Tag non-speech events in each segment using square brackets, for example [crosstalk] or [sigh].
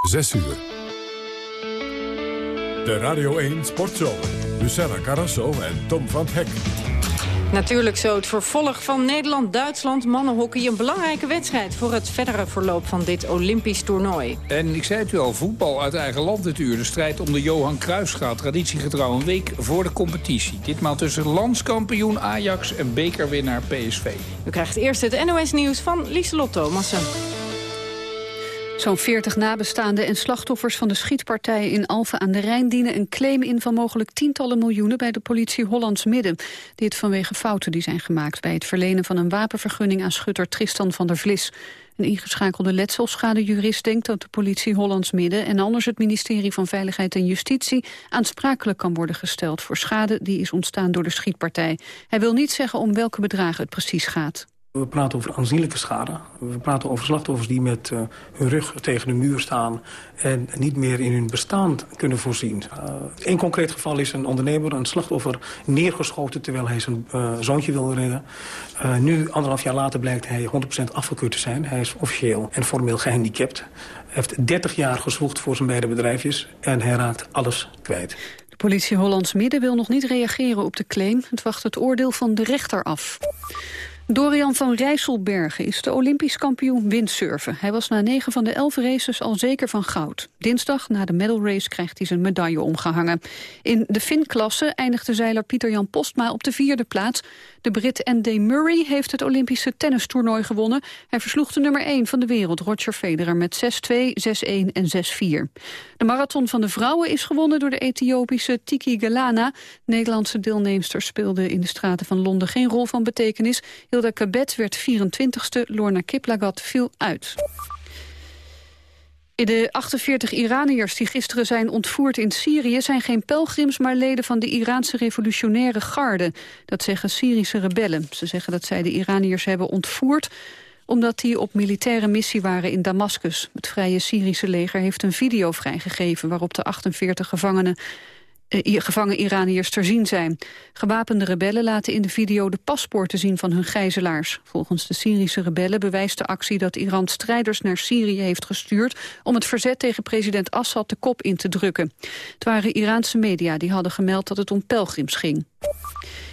6 uur. De Radio 1 Sportzomer. Luciana Carrasso en Tom van Hek. Natuurlijk zo het vervolg van Nederland-Duitsland mannenhockey. Een belangrijke wedstrijd voor het verdere verloop van dit Olympisch toernooi. En ik zei het u al, voetbal uit eigen land dit uur. De strijd om de Johan Cruijffschaal, traditiegetrouw een week voor de competitie. Ditmaal tussen landskampioen Ajax en bekerwinnaar PSV. U krijgt eerst het NOS-nieuws van Lieselot Thomassen. Zo'n 40 nabestaanden en slachtoffers van de schietpartij in Alphen aan de Rijn dienen een claim in van mogelijk tientallen miljoenen bij de politie Hollands Midden. Dit vanwege fouten die zijn gemaakt bij het verlenen van een wapenvergunning aan schutter Tristan van der Vlis. Een ingeschakelde letselschadejurist denkt dat de politie Hollands Midden en anders het ministerie van Veiligheid en Justitie aansprakelijk kan worden gesteld voor schade die is ontstaan door de schietpartij. Hij wil niet zeggen om welke bedragen het precies gaat. We praten over aanzienlijke schade. We praten over slachtoffers die met uh, hun rug tegen de muur staan... en niet meer in hun bestaan kunnen voorzien. Eén uh, concreet geval is een ondernemer, een slachtoffer... neergeschoten terwijl hij zijn uh, zoontje wil redden. nu, anderhalf jaar later, blijkt hij 100% afgekeurd te zijn. Hij is officieel en formeel gehandicapt. Hij heeft 30 jaar gezwoegd voor zijn beide bedrijfjes... en hij raakt alles kwijt. De politie Hollands Midden wil nog niet reageren op de claim. Het wacht het oordeel van de rechter af. Dorian van Rijsselbergen is de Olympisch kampioen windsurfen. Hij was na negen van de elf races al zeker van goud. Dinsdag, na de medal race, krijgt hij zijn medaille omgehangen. In de Fin-klasse eindigde zeiler Pieter-Jan Postma op de vierde plaats. De Brit Andy Murray heeft het Olympische tennistoernooi gewonnen. Hij versloeg de nummer 1 van de wereld, Roger Federer, met 6-2, 6-1 en 6-4. De marathon van de vrouwen is gewonnen door de Ethiopische Tiki Galana. Nederlandse deelnemsters speelden in de straten van Londen geen rol van betekenis. Hilda Kabet werd 24ste, Lorna Kiplagat viel uit. De 48 Iraniërs die gisteren zijn ontvoerd in Syrië... zijn geen pelgrims, maar leden van de Iraanse revolutionaire garde. Dat zeggen Syrische rebellen. Ze zeggen dat zij de Iraniërs hebben ontvoerd omdat die op militaire missie waren in Damascus. Het Vrije Syrische leger heeft een video vrijgegeven... waarop de 48 gevangenen gevangen Iraniërs ter zien zijn. Gewapende rebellen laten in de video de paspoorten zien van hun gijzelaars. Volgens de Syrische rebellen bewijst de actie dat Iran strijders naar Syrië heeft gestuurd... om het verzet tegen president Assad de kop in te drukken. Het waren Iraanse media die hadden gemeld dat het om pelgrims ging.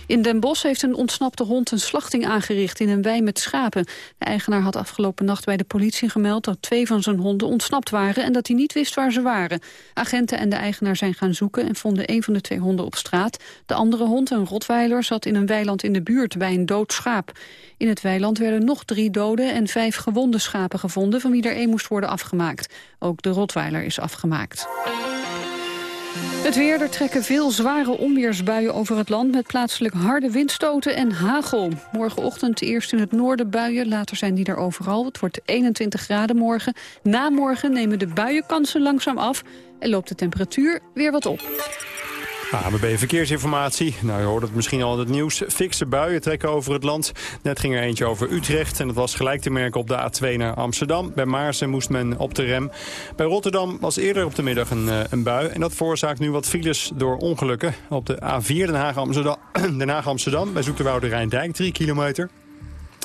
In Den Bosch heeft een ontsnapte hond een slachting aangericht in een wei met schapen. De eigenaar had afgelopen nacht bij de politie gemeld dat twee van zijn honden ontsnapt waren en dat hij niet wist waar ze waren. Agenten en de eigenaar zijn gaan zoeken en vonden een van de twee honden op straat. De andere hond, een rotweiler, zat in een weiland in de buurt bij een dood schaap. In het weiland werden nog drie dode en vijf gewonde schapen gevonden van wie er één moest worden afgemaakt. Ook de rotweiler is afgemaakt. Het weer, er trekken veel zware onweersbuien over het land... met plaatselijk harde windstoten en hagel. Morgenochtend eerst in het noorden buien, later zijn die er overal. Het wordt 21 graden morgen. Na morgen nemen de buienkansen langzaam af... en loopt de temperatuur weer wat op. ABB Verkeersinformatie. Nou, je hoort het misschien al in het nieuws. Fikse buien trekken over het land. Net ging er eentje over Utrecht en het was gelijk te merken op de A2 naar Amsterdam. Bij Maarsen moest men op de rem. Bij Rotterdam was eerder op de middag een, eh, een bui. En dat veroorzaakt nu wat files door ongelukken. Op de A4 Den Haag-Amsterdam, [clears throat] Den Haag -Amsterdam, bij Zoeterwoude Rijndijk, 3 kilometer.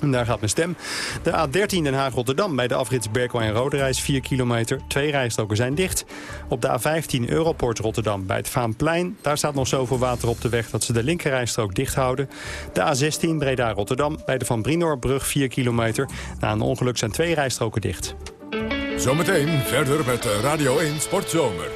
En daar gaat mijn stem. De A13 Den Haag-Rotterdam bij de afrits Berkel en Roderijs 4 kilometer. Twee rijstroken zijn dicht. Op de A15 Europort Rotterdam bij het Vaanplein. Daar staat nog zoveel water op de weg dat ze de linkerrijstrook dicht houden. De A16 Breda-Rotterdam bij de Van Brinoorbrug 4 kilometer. Na een ongeluk zijn twee rijstroken dicht. Zometeen verder met Radio 1 Sportzomer.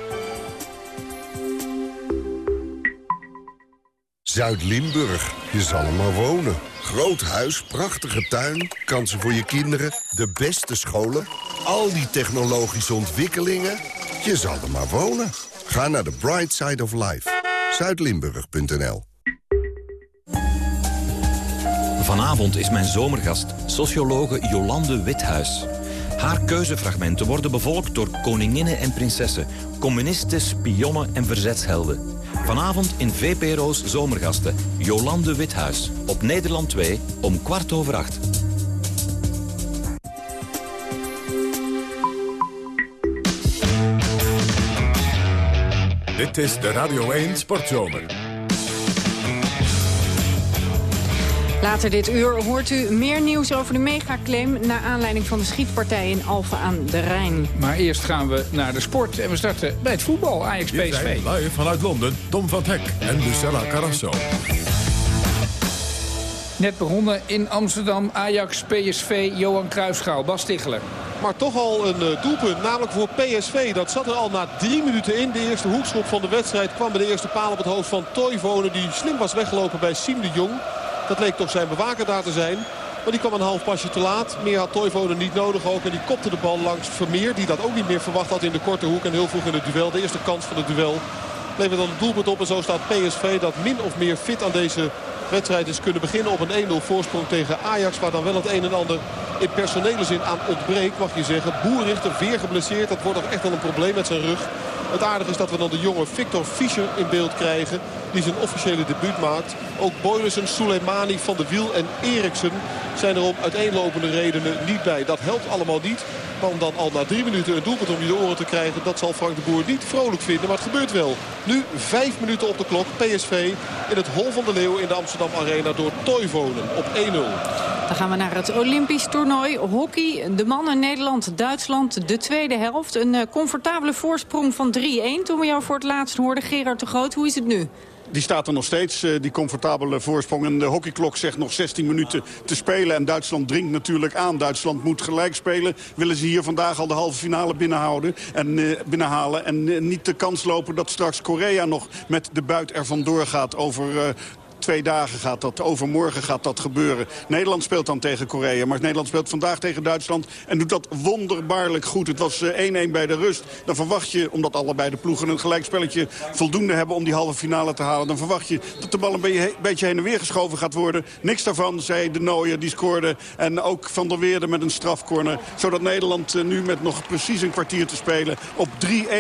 Zuid-Limburg, je zal er maar wonen. Groot huis, prachtige tuin, kansen voor je kinderen, de beste scholen... al die technologische ontwikkelingen. Je zal er maar wonen. Ga naar de Bright Side of Life. Zuidlimburg.nl Vanavond is mijn zomergast, sociologe Jolande Withuis. Haar keuzefragmenten worden bevolkt door koninginnen en prinsessen... communisten, spionnen en verzetshelden... Vanavond in VPRO's Zomergasten. Jolande Withuis. Op Nederland 2 om kwart over acht. Dit is de Radio 1 Sportzomer. Later dit uur hoort u meer nieuws over de megaclaim... naar aanleiding van de schietpartij in Alphen aan de Rijn. Maar eerst gaan we naar de sport en we starten bij het voetbal, Ajax PSV. live vanuit Londen Tom van Hek en Lucella Carrasso. Net begonnen in Amsterdam, Ajax PSV, Johan Cruijffschaal, Bas Ticheler. Maar toch al een eh, doelpunt, namelijk voor PSV. Dat zat er al na drie minuten in. De eerste hoekschop van de wedstrijd kwam bij de eerste paal op het hoofd van Toivonen. Die slim was weggelopen bij Siem de Jong. Dat leek toch zijn bewaker daar te zijn. Maar die kwam een half pasje te laat. Meer had Toivonen niet nodig ook. En die kopte de bal langs Vermeer. Die dat ook niet meer verwacht had in de korte hoek. En heel vroeg in het duel. De eerste kans van het duel. Levert dan het doelpunt op. En zo staat PSV dat min of meer fit aan deze wedstrijd is kunnen beginnen op een 1-0 voorsprong tegen Ajax. Waar dan wel het een en ander in personele zin aan ontbreekt, mag je zeggen. Boerrichter weer geblesseerd. Dat wordt toch echt wel een probleem met zijn rug. Het aardige is dat we dan de jonge Victor Fischer in beeld krijgen. Die zijn officiële debuut maakt. Ook Boylussen, Soleimani, Van der Wiel en Eriksen zijn er om uiteenlopende redenen niet bij. Dat helpt allemaal niet. Maar dan al na drie minuten een doelpunt om je de oren te krijgen... dat zal Frank de Boer niet vrolijk vinden. Maar het gebeurt wel. Nu vijf minuten op de klok. PSV in het Hol van de Leeuw in de Amsterdam Arena door Toivonen op 1-0. Dan gaan we naar het Olympisch toernooi. Hockey, de mannen Nederland-Duitsland, de tweede helft. Een eh, comfortabele voorsprong van 3-1 toen we jou voor het laatst hoorden. Gerard de Groot, hoe is het nu? Die staat er nog steeds, eh, die comfortabele voorsprong. En de hockeyklok zegt nog 16 minuten te spelen. En Duitsland dringt natuurlijk aan. Duitsland moet gelijk spelen. Willen ze hier vandaag al de halve finale binnenhouden en, eh, binnenhalen. En eh, niet de kans lopen dat straks Korea nog met de buit er vandoor gaat over... Twee dagen gaat dat, overmorgen gaat dat gebeuren. Nederland speelt dan tegen Korea, maar Nederland speelt vandaag tegen Duitsland... en doet dat wonderbaarlijk goed. Het was eh, 1-1 bij de rust. Dan verwacht je, omdat allebei de ploegen een gelijkspelletje voldoende hebben... om die halve finale te halen, dan verwacht je dat de bal een beetje, beetje heen en weer geschoven gaat worden. Niks daarvan, zei de Nooier, die scoorde. En ook Van der Weerde met een strafcorner. Zodat Nederland eh, nu met nog precies een kwartier te spelen... op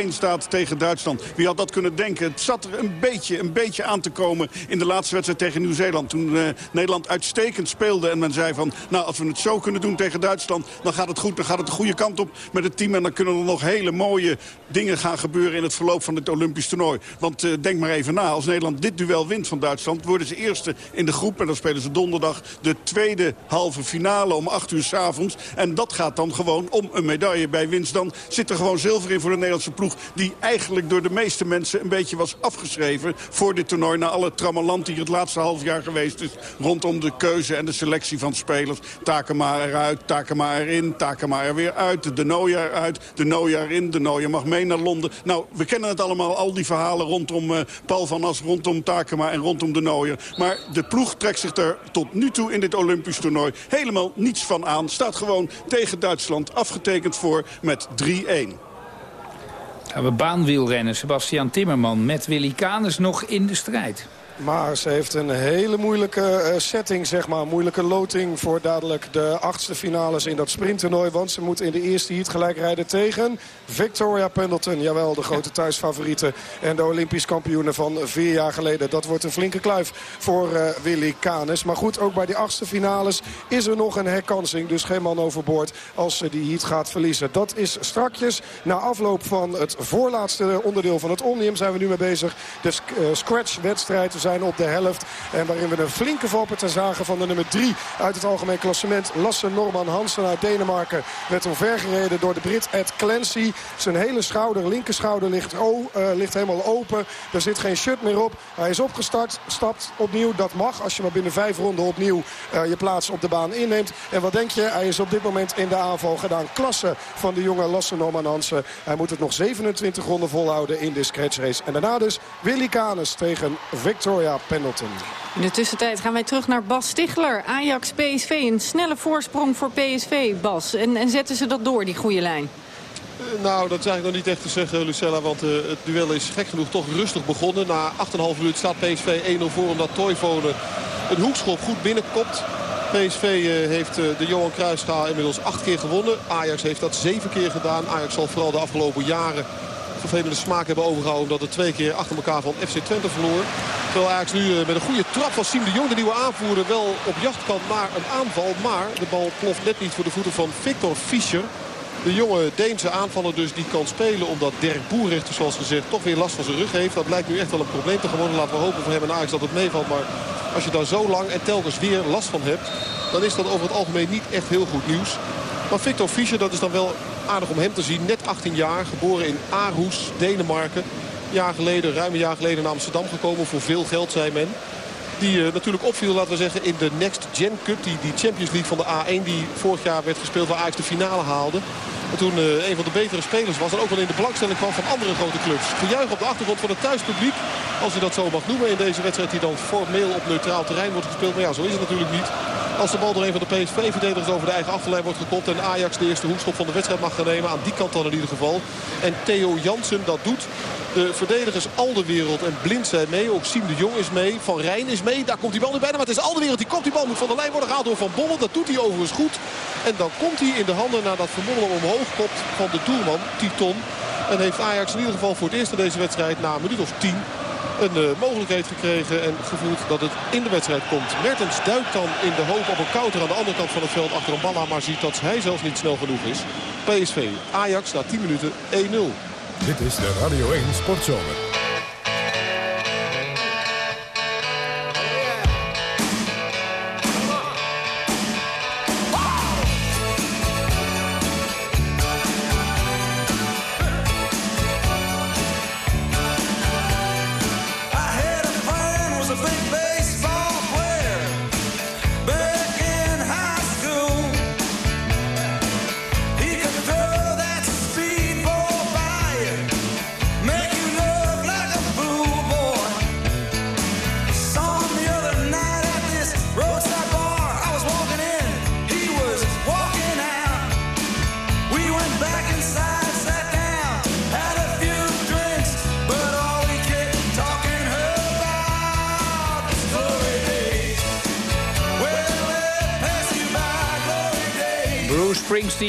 3-1 staat tegen Duitsland. Wie had dat kunnen denken? Het zat er een beetje, een beetje aan te komen in de laatste wedstrijd tegen Nieuw-Zeeland. Toen eh, Nederland uitstekend speelde en men zei van... nou, als we het zo kunnen doen tegen Duitsland, dan gaat het goed. Dan gaat het de goede kant op met het team. En dan kunnen er nog hele mooie dingen gaan gebeuren in het verloop van het Olympisch toernooi. Want eh, denk maar even na, als Nederland dit duel wint van Duitsland... worden ze eerste in de groep en dan spelen ze donderdag de tweede halve finale om 8 uur s'avonds. En dat gaat dan gewoon om een medaille bij winst. Dan zit er gewoon zilver in voor de Nederlandse ploeg... die eigenlijk door de meeste mensen een beetje was afgeschreven voor dit toernooi... na alle trammeland die het laatste half jaar geweest is... rondom de keuze en de selectie van spelers. Takema eruit, Takema erin, Takema er weer uit. De Nooier eruit, de Nooier erin, de Nooier mag mee naar Londen. Nou, we kennen het allemaal, al die verhalen rondom uh, Paul van As... rondom Takema en rondom de Nooier. Maar de ploeg trekt zich er tot nu toe in dit Olympisch toernooi... helemaal niets van aan. Staat gewoon tegen Duitsland afgetekend voor met 3-1. Gaan we baanwielrennen. Sebastian Timmerman met Willy Canes nog in de strijd. Maar ze heeft een hele moeilijke uh, setting, zeg maar. Moeilijke loting voor dadelijk de achtste finales in dat sprinttoernooi. Want ze moet in de eerste heat gelijk rijden tegen Victoria Pendleton. Jawel, de grote thuisfavoriete en de Olympisch kampioene van vier jaar geleden. Dat wordt een flinke kluif voor uh, Willy Canes. Maar goed, ook bij die achtste finales is er nog een herkansing. Dus geen man overboord als ze die heat gaat verliezen. Dat is strakjes. Na afloop van het voorlaatste onderdeel van het Omnium zijn we nu mee bezig. De uh, scratch-wedstrijd zijn op de helft. En waarin we een flinke valpartij zagen van de nummer 3 uit het algemeen klassement. Lasse Norman Hansen uit Denemarken werd omvergereden door de Brit Ed Clancy. Zijn hele schouder, linker schouder ligt, uh, ligt helemaal open. Er zit geen shirt meer op. Hij is opgestart, stapt opnieuw. Dat mag als je maar binnen vijf ronden opnieuw uh, je plaats op de baan inneemt. En wat denk je? Hij is op dit moment in de aanval gedaan. Klasse van de jonge Lasse Norman Hansen. Hij moet het nog 27 ronden volhouden in de scratch race. En daarna dus Willy Canes tegen Victor Victoria Pendleton. In de tussentijd gaan wij terug naar Bas Stichler. Ajax PSV, een snelle voorsprong voor PSV, Bas. En, en zetten ze dat door, die goede lijn? Uh, nou, dat is eigenlijk nog niet echt te zeggen, Lucella. Want uh, het duel is gek genoeg toch rustig begonnen. Na 8,5 minuten staat PSV 1-0 voor omdat Toivonen een hoekschop goed binnenkomt. PSV uh, heeft de Johan Cruijffschaal inmiddels acht keer gewonnen. Ajax heeft dat zeven keer gedaan. Ajax zal vooral de afgelopen jaren vervelende smaak hebben overgehouden. Omdat het twee keer achter elkaar van FC Twente verloor. Terwijl Ajax nu met een goede trap van Siem de Jong, de nieuwe aanvoerder, wel op jacht kan naar een aanval. Maar de bal ploft net niet voor de voeten van Victor Fischer. De jonge Deense aanvaller dus die kan spelen omdat Dirk Boerrichter zoals gezegd toch weer last van zijn rug heeft. Dat lijkt nu echt wel een probleem te geworden. Laten we hopen voor hem en Ajax dat het meevalt. Maar als je daar zo lang en telkens weer last van hebt... dan is dat over het algemeen niet echt heel goed nieuws. Maar Victor Fischer, dat is dan wel aardig om hem te zien. Net 18 jaar, geboren in Aarhus, Denemarken. Jaar geleden, ruim een jaar geleden naar Amsterdam gekomen. Voor veel geld, zei men. Die uh, natuurlijk opviel, laten we zeggen, in de Next Gen Cup. Die, die Champions League van de A1 die vorig jaar werd gespeeld waar Ajax de finale haalde. En toen uh, een van de betere spelers was. En ook wel in de belangstelling kwam van andere grote clubs. Gejuich op de achtergrond van het thuispubliek. Als je dat zo mag noemen in deze wedstrijd die dan formeel op neutraal terrein wordt gespeeld. Maar ja, zo is het natuurlijk niet. Als de bal door een van de PSV-verdedigers over de eigen achterlijn wordt gekopt. En Ajax de eerste hoekschop van de wedstrijd mag gaan nemen. Aan die kant dan in ieder geval. En Theo Jansen dat doet. De verdedigers Alderwereld en Blind zijn mee. Ook Siem de Jong is mee. Van Rijn is mee. Daar komt die bal nu bijna. Maar het is Alderwereld die komt. Die bal moet van de lijn worden gehaald door Van Bommel. Dat doet hij overigens goed. En dan komt hij in de handen nadat Van Bommel omhoog kopt van de doelman Titon. En heeft Ajax in ieder geval voor het eerst in deze wedstrijd na een minuut of tien een uh, mogelijkheid gekregen en gevoeld dat het in de wedstrijd komt. Mertens duikt dan in de hoop op een counter aan de andere kant van het veld achter een bal maar ziet dat hij zelfs niet snel genoeg is. PSV, Ajax na 10 minuten 1-0. Dit is de Radio 1 Sportzomer.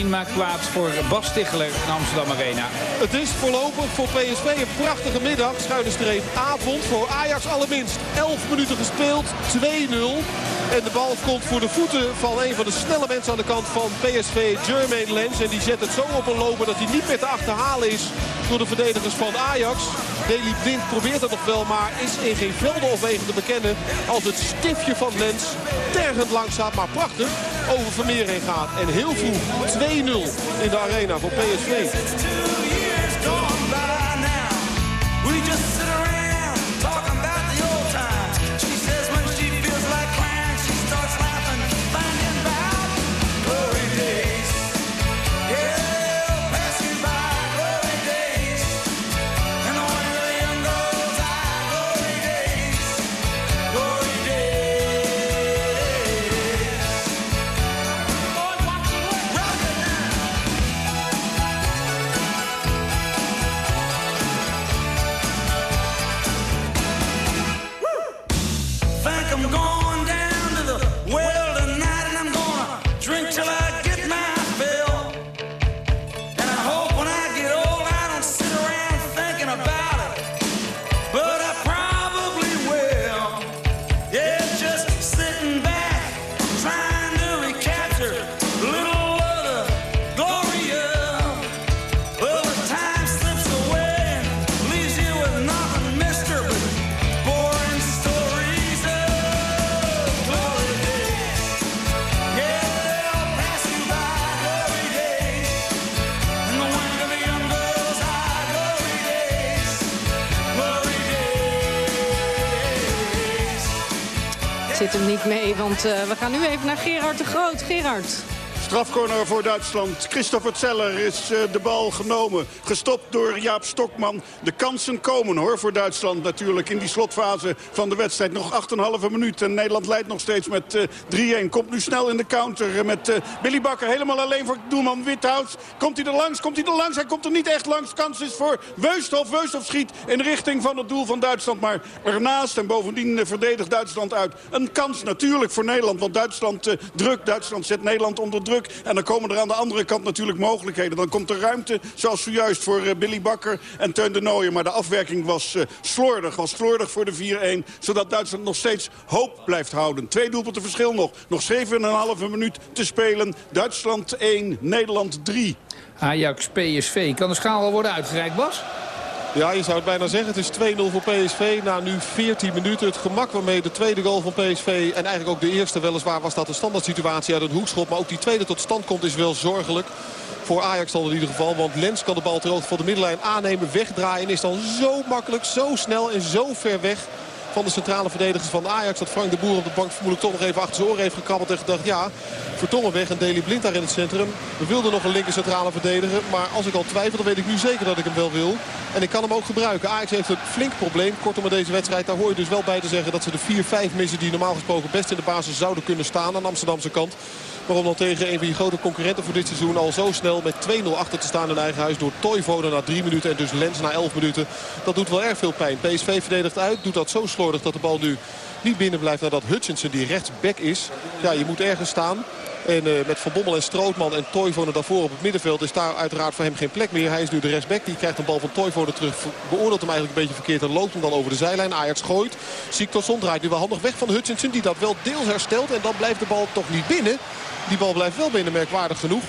Maakt plaats voor Bas Ticheler in Amsterdam Arena. Het is voorlopig voor PSV een prachtige middag. Schuine streep avond voor Ajax allerminst. 11 minuten gespeeld, 2-0. En de bal komt voor de voeten van een van de snelle mensen aan de kant van PSV, Jermaine Lens. En die zet het zo op een lopen dat hij niet meer te achterhalen is door de verdedigers van Ajax. Deli Blind probeert dat nog wel, maar is in geen velden of wegen te bekennen als het stiftje van Lens tergend langzaam, maar prachtig over Vermeer heen gaat. En heel vroeg 2-0 in de arena voor PSV. Gaan nu even naar Gerard de Groot. Gerard. Strafcorner voor Duitsland. Christopher Zeller is uh, de bal genomen. Gestopt door Jaap Stokman. De kansen komen hoor voor Duitsland natuurlijk in die slotfase van de wedstrijd. Nog 8,5 minuut en Nederland leidt nog steeds met uh, 3-1. Komt nu snel in de counter met uh, Billy Bakker. Helemaal alleen voor doelman Without. Komt hij er langs? Komt hij er langs? Hij komt er niet echt langs. Kans is voor Weusthof. Weusthof schiet in richting van het doel van Duitsland. Maar ernaast en bovendien verdedigt Duitsland uit. Een kans natuurlijk voor Nederland. Want Duitsland drukt. Duitsland zet Nederland onder druk En dan komen er aan de andere kant natuurlijk mogelijkheden. Dan komt er ruimte, zoals zojuist voor Billy Bakker en Teun de Nooijen. Maar de afwerking was slordig, was slordig voor de 4-1. Zodat Duitsland nog steeds hoop blijft houden. Twee doelpunten verschil nog. Nog 7,5 minuut te spelen. Duitsland 1, Nederland 3. Ajax, PSV. Kan de schaal al worden uitgereikt, Bas? Ja, je zou het bijna zeggen. Het is 2-0 voor PSV. Na nu 14 minuten. Het gemak waarmee de tweede goal van PSV... en eigenlijk ook de eerste weliswaar was dat een standaard situatie uit een hoekschop. Maar ook die tweede tot stand komt is wel zorgelijk. Voor Ajax dan in ieder geval. Want Lens kan de bal ter hoogte van de middenlijn aannemen. Wegdraaien en is dan zo makkelijk, zo snel en zo ver weg van de centrale verdedigers van Ajax. Dat Frank de Boer op de bank vermoedelijk toch nog even achter zijn oren heeft gekrabbeld. En gedacht, ja, Vertongen weg en Deli Blind daar in het centrum. We wilden nog een linker centrale verdediger. Maar als ik al twijfel, dan weet ik nu zeker dat ik hem wel wil. En ik kan hem ook gebruiken. Ajax heeft een flink probleem. Kortom met deze wedstrijd, daar hoor je dus wel bij te zeggen... dat ze de 4-5 missen die normaal gesproken best in de basis zouden kunnen staan aan de Amsterdamse kant. Maar om dan tegen een van je grote concurrenten voor dit seizoen al zo snel met 2-0 achter te staan in eigen huis door Toivonen na 3 minuten en dus Lens na 11 minuten. Dat doet wel erg veel pijn. PSV verdedigt uit, doet dat zo slordig dat de bal nu niet binnen blijft nadat Hutchinson die rechtsback is. Ja, je moet ergens staan. En uh, met Van Bommel en Strootman en Toivonen daarvoor op het middenveld is daar uiteraard voor hem geen plek meer. Hij is nu de rechtsback. Die krijgt een bal van Toivonen terug. Beoordeelt hem eigenlijk een beetje verkeerd en loopt hem dan over de zijlijn. Ajax gooit. Siktorsson draait nu wel handig weg van Hutchinson die dat wel deels herstelt. En dan blijft de bal toch niet binnen. Die bal blijft wel binnen, merkwaardig genoeg.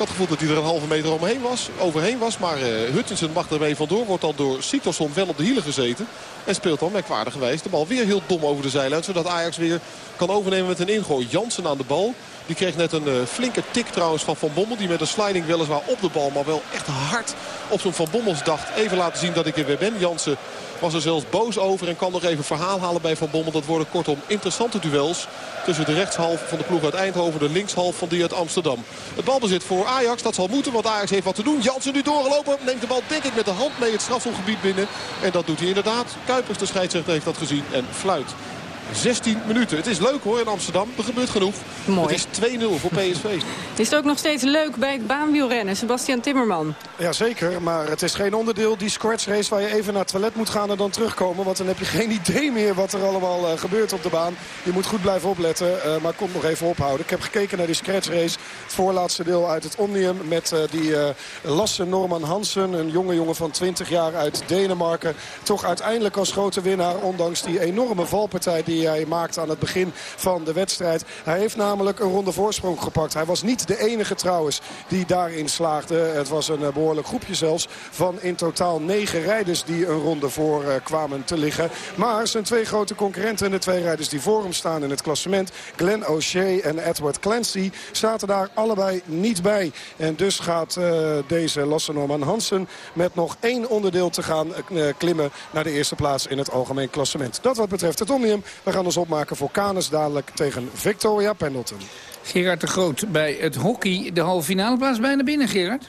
Had het gevoel dat hij er een halve meter omheen was, overheen was. Maar uh, Hutchinson mag ermee vandoor. Wordt dan door Siktorsson wel op de hielen gezeten. En speelt dan merkwaardigerwijs de bal weer heel dom over de zijlijn. Zodat Ajax weer kan overnemen met een ingooi. Jansen aan de bal. Die kreeg net een uh, flinke tik trouwens van Van Bommel. Die met een sliding weliswaar op de bal. Maar wel echt hard op zo'n Van Bommels dacht. Even laten zien dat ik er weer ben. Jansen was er zelfs boos over en kan nog even verhaal halen bij Van Bommel. Dat worden kortom interessante duels tussen de rechtshalf van de ploeg uit Eindhoven... de linkshalf van die uit Amsterdam. Het balbezit voor Ajax, dat zal moeten, want Ajax heeft wat te doen. Jansen nu doorgelopen, neemt de bal denk ik met de hand mee het strafselgebied binnen. En dat doet hij inderdaad. Kuipers, de scheidsrechter, heeft dat gezien en fluit. 16 minuten. Het is leuk hoor in Amsterdam. Er gebeurt genoeg. Mooi. Het is 2-0 voor PSV. [laughs] Is het ook nog steeds leuk bij het baanwielrennen? Sebastian Timmerman. Jazeker, maar het is geen onderdeel, die scratch race... waar je even naar het toilet moet gaan en dan terugkomen. Want dan heb je geen [laughs] idee meer wat er allemaal uh, gebeurt op de baan. Je moet goed blijven opletten, uh, maar kom nog even ophouden. Ik heb gekeken naar die scratch race. Het voorlaatste deel uit het Omnium met uh, die Lasse Norman Hansen. Een jonge jongen van 20 jaar uit Denemarken. Toch uiteindelijk als grote winnaar, ondanks die enorme valpartij... die hij maakte aan het begin van de wedstrijd. Hij heeft namelijk een ronde voorsprong gepakt. Hij was niet de enige trouwens die daarin slaagde. Het was een behoorlijk groepje zelfs van in totaal negen rijders die een ronde voor kwamen te liggen. Maar zijn twee grote concurrenten, de twee rijders die voor hem staan in het klassement... Glenn O'Shea en Edward Clancy, zaten daar allebei niet bij. En dus gaat uh, deze Lasse Norman Hansen met nog één onderdeel te gaan klimmen... naar de eerste plaats in het algemeen klassement. Dat wat betreft het Omnium. We gaan ons opmaken voor Canis dadelijk tegen Victoria Pendleton. Gerard de Groot bij het hockey. De halve finale plaats bijna binnen, Gerard.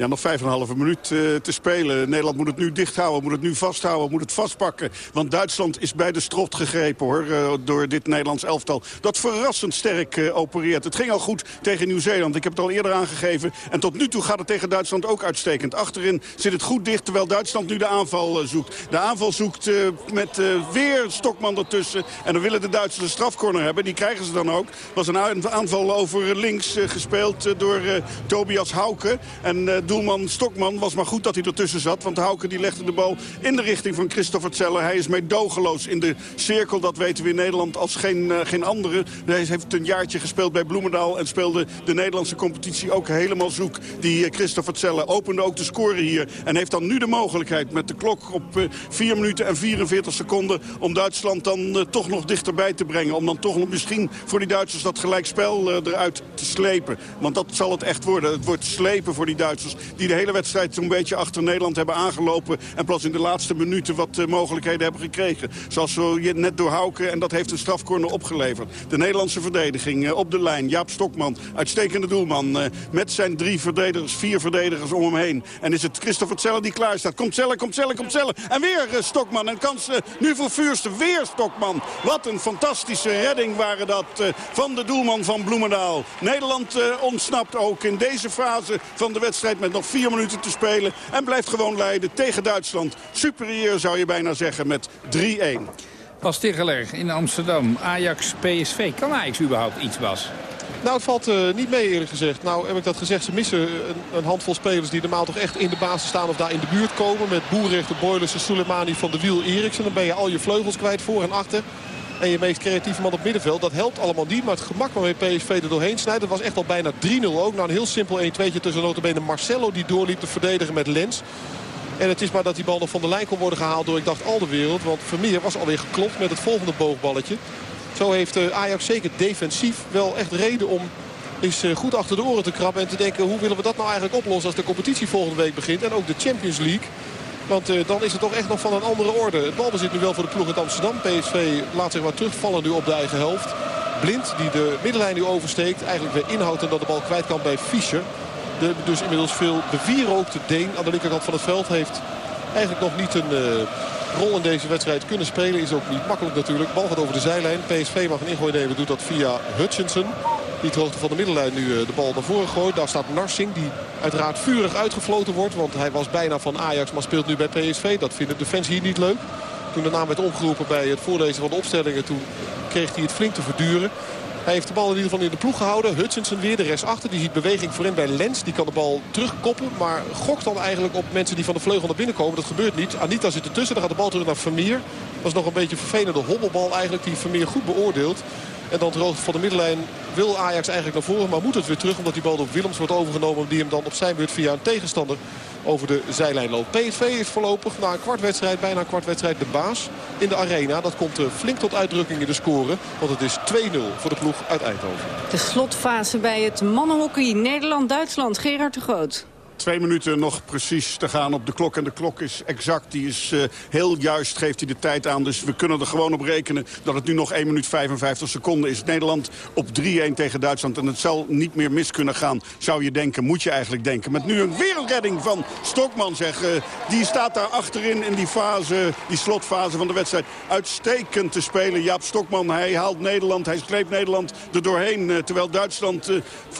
Ja, nog vijf en een halve minuut uh, te spelen. Nederland moet het nu dicht houden, moet het nu vasthouden, moet het vastpakken. Want Duitsland is bij de strot gegrepen hoor, uh, door dit Nederlands elftal. Dat verrassend sterk uh, opereert. Het ging al goed tegen Nieuw-Zeeland, ik heb het al eerder aangegeven. En tot nu toe gaat het tegen Duitsland ook uitstekend. Achterin zit het goed dicht, terwijl Duitsland nu de aanval zoekt. De aanval zoekt met weer Stokman ertussen. En dan willen de Duitsers een strafcorner hebben. Die krijgen ze dan ook. was een aanval over links gespeeld door Tobias Hauke. En doelman Stokman was maar goed dat hij ertussen zat. Want Hauke die legde de bal in de richting van Christopher Zeller. Hij is meedogenloos in de cirkel. Dat weten we in Nederland als geen, uh, geen andere. Hij heeft een jaartje gespeeld bij Bloemendaal. En speelde de Nederlandse competitie ook helemaal zoek. Die uh, Christopher Zeller opende ook de score hier. En heeft dan nu de mogelijkheid met de klok op uh, 4 minuten en 44 seconden... om Duitsland dan toch nog dichterbij te brengen. Om dan toch nog misschien voor die Duitsers dat gelijkspel eruit te slepen. Want dat zal het echt worden. Het wordt slepen voor die Duitsers die de hele wedstrijd zo'n beetje achter Nederland hebben aangelopen. En pas in de laatste minuten wat uh, mogelijkheden hebben gekregen. Zoals we net door Hauke en dat heeft een strafcorner opgeleverd. De Nederlandse verdediging uh, op de lijn. Jaap Stokman, uitstekende doelman. Uh, met zijn drie verdedigers, vier verdedigers om hem heen. En is het Christopher Zeller die klaar staat. Komt Zeller, komt Zeller, komt Zeller. En weer Stokman. En kans nu voor Vuurste. Weer Stokman. Wat een fantastische redding waren dat van de doelman van Bloemendaal. Nederland ontsnapt ook in deze fase van de wedstrijd met nog vier minuten te spelen. En blijft gewoon leiden tegen Duitsland. Superieur zou je bijna zeggen met 3-1. Bas Tegeler in Amsterdam. Ajax PSV. Kan Ajax überhaupt iets, Bas? Nou, het valt uh, niet mee eerlijk gezegd. Nou heb ik dat gezegd. Ze missen een, een, handvol spelers die normaal toch echt in de basis staan of daar in de buurt komen. Met Boerrechter, Boylissen, Soleimani, Van de Wiel, Eriksen. Dan ben je al je vleugels kwijt voor en achter. En je meest creatieve man op middenveld. Dat helpt allemaal niet. Maar het gemak waarmee PSV er doorheen snijdt. Dat was echt al bijna 3-0 ook. Nou een heel simpel 1-2'tje tussen notabene Marcelo die doorliep te verdedigen met Lens. En het is maar dat die bal nog van de lijn kon worden gehaald door, ik dacht, al de wereld. Want Vermeer was alweer geklopt met het volgende boogballetje. Zo heeft eh, Ajax zeker defensief wel echt reden om is eh, goed achter de oren te krabben. En te denken, hoe willen we dat nou eigenlijk oplossen als de competitie volgende week begint. En ook de Champions League. Want uh, dan is het toch echt nog van een andere orde. Het balbezit nu wel voor de ploeg uit Amsterdam. PSV laat zich maar terugvallen nu op de eigen helft. Blind die de middenlijn nu oversteekt. Eigenlijk weer inhoudt en dat de bal kwijt kan bij Fischer. De dus inmiddels veel bevierookte Deen aan de linkerkant van het veld heeft eigenlijk nog niet een uh, rol in deze wedstrijd kunnen spelen. Is ook niet makkelijk natuurlijk. Bal gaat over de zijlijn. PSV mag een ingooi nemen. Doet dat via Hutchinson. Die ter hoogte van de middenlijn nu uh, de bal naar voren gooit. Daar staat Narsing die uiteraard vurig uitgefloten wordt. Want hij was bijna van Ajax maar speelt nu bij PSV. Dat vindt de defensie hier niet leuk. Toen de naam werd omgeroepen bij het voorlezen van de opstellingen. Toen kreeg hij het flink te verduren. Hij heeft de bal in ieder geval in de ploeg gehouden. Hutchinson weer de rest achter. Die ziet beweging voorin bij Lens. Die kan de bal terugkoppen. Maar gokt dan eigenlijk op mensen die van de vleugel naar binnen komen. Dat gebeurt niet. Anita zit ertussen. Dan gaat de bal terug naar Vermeer. Is nog een beetje een vervelende hobbelbal eigenlijk. Die Vermeer goed beoordeelt. En dan hoogte van de middenlijn wil Ajax eigenlijk naar voren. Maar moet het weer terug omdat die bal door Willems wordt overgenomen. Die hem dan op zijn beurt via een tegenstander over de zijlijn loopt. PSV is voorlopig na een kwartwedstrijd, bijna een kwartwedstrijd de baas in de arena. Dat komt flink tot uitdrukking in de score. Want het is 2-0 voor de ploeg uit Eindhoven. De slotfase bij het mannenhockey Nederland-Duitsland. Gerard de Groot. Twee minuten nog precies te gaan op de klok. En de klok is exact. Die is uh, heel juist, geeft hij de tijd aan. Dus we kunnen er gewoon op rekenen dat het nu nog 1 minuut 55 seconden is. Nederland op 3-1 tegen Duitsland. En het zal niet meer mis kunnen gaan, zou je denken. Moet je eigenlijk denken. Met nu een wereldredding van Stokman, zeg. Uh, die staat daar achterin in die fase, die slotfase van de wedstrijd. Uitstekend te spelen. Jaap Stokman, hij haalt Nederland. Hij sleept Nederland er doorheen. Uh, terwijl Duitsland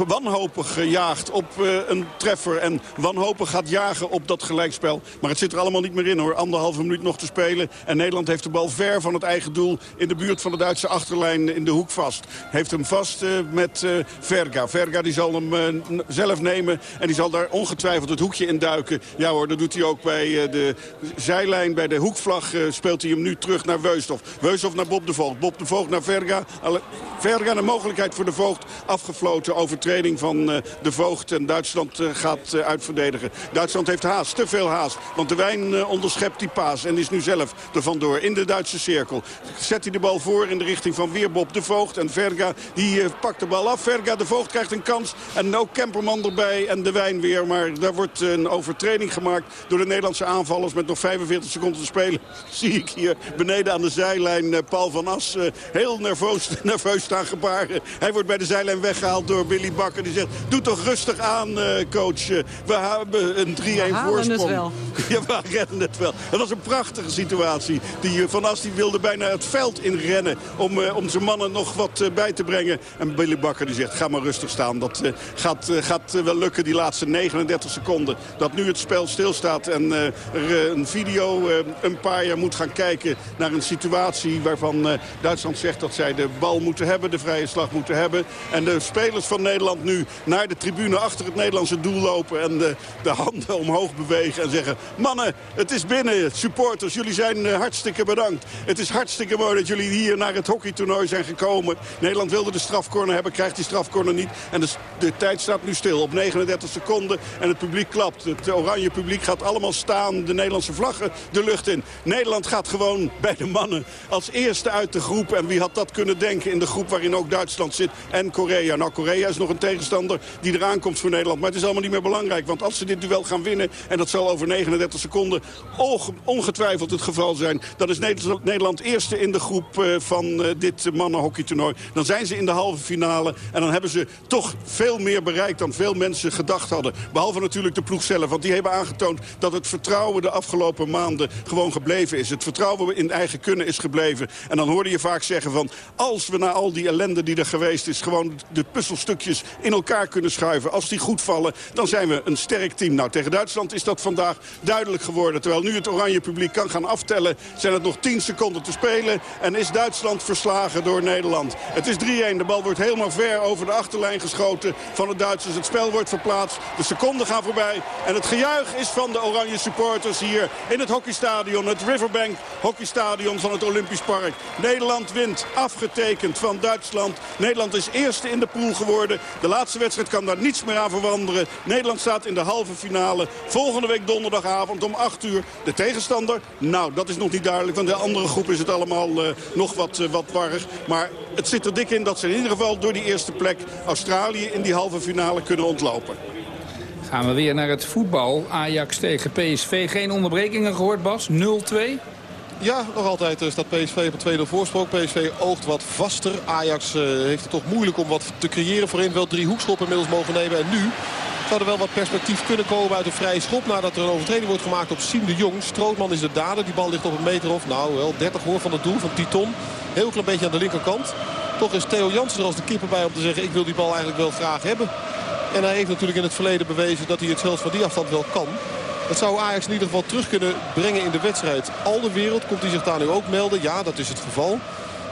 wanhopig jaagt op een treffer. En wanhopig gaat jagen op dat gelijkspel. Maar het zit er allemaal niet meer in hoor. Anderhalve minuut nog te spelen. En Nederland heeft de bal ver van het eigen doel in de buurt van de Duitse achterlijn in de hoek vast. Heeft hem vast uh, met uh, Verga. Verga die zal hem uh, zelf nemen en die zal daar ongetwijfeld het hoekje in duiken. Ja hoor, dat doet hij ook bij de zijlijn, bij de hoekvlag speelt hij hem nu terug naar Weushof. Weushof naar Bob de Voogd. Bob de Voogd naar Verga. Verga de mogelijkheid voor de Voogd afgefloten. Overtreding van de Voogd en Duitsland gaat uit verdedigen. Duitsland heeft haast, te veel haast. Want de wijn uh, onderschept die paas en is nu zelf er vandoor in de Duitse cirkel. Zet hij de bal voor in de richting van Weerbob de Voogd. En Verga die uh, pakt de bal af. Verga de Voogd krijgt een kans. En ook Kemperman erbij en de wijn weer. Maar daar wordt een overtreding gemaakt door de Nederlandse aanvallers. Met nog 45 seconden te spelen [laughs] zie ik hier beneden aan de zijlijn uh, Paul van As heel nerveus, [laughs] nerveus staan gebaren. Hij wordt bij de zijlijn weggehaald door Billy Bakker. Die zegt, doe toch rustig aan coach. We hebben een 3-1 voorsprong. wel. [laughs] Ja, we redden het wel. Het was een prachtige situatie. Die, eh, Van As die wilde bijna het veld inrennen om, uh, om zijn mannen nog wat uh, bij te brengen. En Billy Bakker die zegt, ga maar rustig staan. Dat uh, gaat, gaat wel lukken, die laatste 39 seconden. Dat nu het spel stilstaat en er een video een paar jaar moet gaan kijken naar een situatie waarvan Duitsland zegt dat zij de bal moeten hebben, de vrije slag moeten hebben. En de spelers van Nederland nu naar de tribune achter het Nederlandse doel lopen en de, de handen omhoog bewegen en zeggen... mannen, het is binnen. Supporters, jullie zijn uh, hartstikke bedankt. Het is hartstikke mooi dat jullie hier naar het hockeytoernooi zijn gekomen. Nederland wilde de strafcorner hebben, krijgt die strafcorner niet. En de, de tijd staat nu stil op 39 seconden en het publiek klapt. Het oranje publiek gaat allemaal staan, de Nederlandse vlaggen de lucht in. Nederland gaat gewoon bij de mannen als eerste uit de groep. En wie had dat kunnen denken in de groep waarin ook Duitsland zit en Korea. Nou, Korea is nog een tegenstander die eraan komt voor Nederland. Maar het is allemaal niet meer belangrijk, want als ze dit duel gaan winnen... en dat zal over 39 seconden ongetwijfeld het geval zijn... dan is Nederland eerste in de groep eh, van uh, dit mannenhockeytoernooi. Dan zijn ze in de halve finale en dan hebben ze toch veel meer bereikt... dan veel mensen gedacht hadden. Behalve natuurlijk de ploeg zelf, want die hebben aangetoond... dat het vertrouwen de afgelopen maanden gewoon gebleven is. Het vertrouwen in eigen kunnen is gebleven. En dan hoorde je vaak zeggen van... als we na al die ellende die er geweest is... gewoon de puzzelstukjes in elkaar kunnen schuiven... als die goed vallen, dan zijn we een sterk team. Nou, tegen Duitsland is dat vandaag duidelijk geworden. Terwijl nu het oranje publiek kan gaan aftellen... zijn het nog 10 seconden te spelen. En is Duitsland verslagen door Nederland. Het is 3-1. De bal wordt helemaal ver over de achterlijn geschoten van de Duitsers. Het spel wordt verplaatst. De seconden gaan voorbij. En het gejuich is van de oranje supporters hier in het hockeystadion. Het Riverbank hockeystadion van het Olympisch Park. Nederland wint. Afgetekend van Duitsland. Nederland is eerste in de pool geworden. De laatste wedstrijd kan daar niets meer aan veranderen. Nederland staat in de halve finale. Volgende week donderdagavond om 8 uur. De tegenstander? Nou, dat is nog niet duidelijk. Want de andere groep is het allemaal uh, nog wat, uh, wat warrig. Maar het zit er dik in dat ze in ieder geval door die eerste plek Australië in die halve finale kunnen ontlopen. Gaan we weer naar het voetbal. Ajax tegen PSV. Geen onderbrekingen gehoord, Bas? 0-2? Ja, nog altijd staat PSV op 2-0 voorsprong. PSV oogt wat vaster. Ajax uh, heeft het toch moeilijk om wat te creëren voorin. Wel drie hoekschoppen inmiddels mogen nemen. En nu zou er wel wat perspectief kunnen komen uit een vrije schop... nadat er een overtreding wordt gemaakt op Siem de Jong. Strootman is de dader. Die bal ligt op een meter of, nou wel, 30 hoor van het doel van Titon. Heel klein beetje aan de linkerkant. Toch is Theo Jansen er als de kipper bij om te zeggen... ik wil die bal eigenlijk wel graag hebben. En hij heeft natuurlijk in het verleden bewezen dat hij het zelfs van die afstand wel kan. Dat zou Ajax in ieder geval terug kunnen brengen in de wedstrijd. Al de wereld komt hij zich daar nu ook melden. Ja, dat is het geval.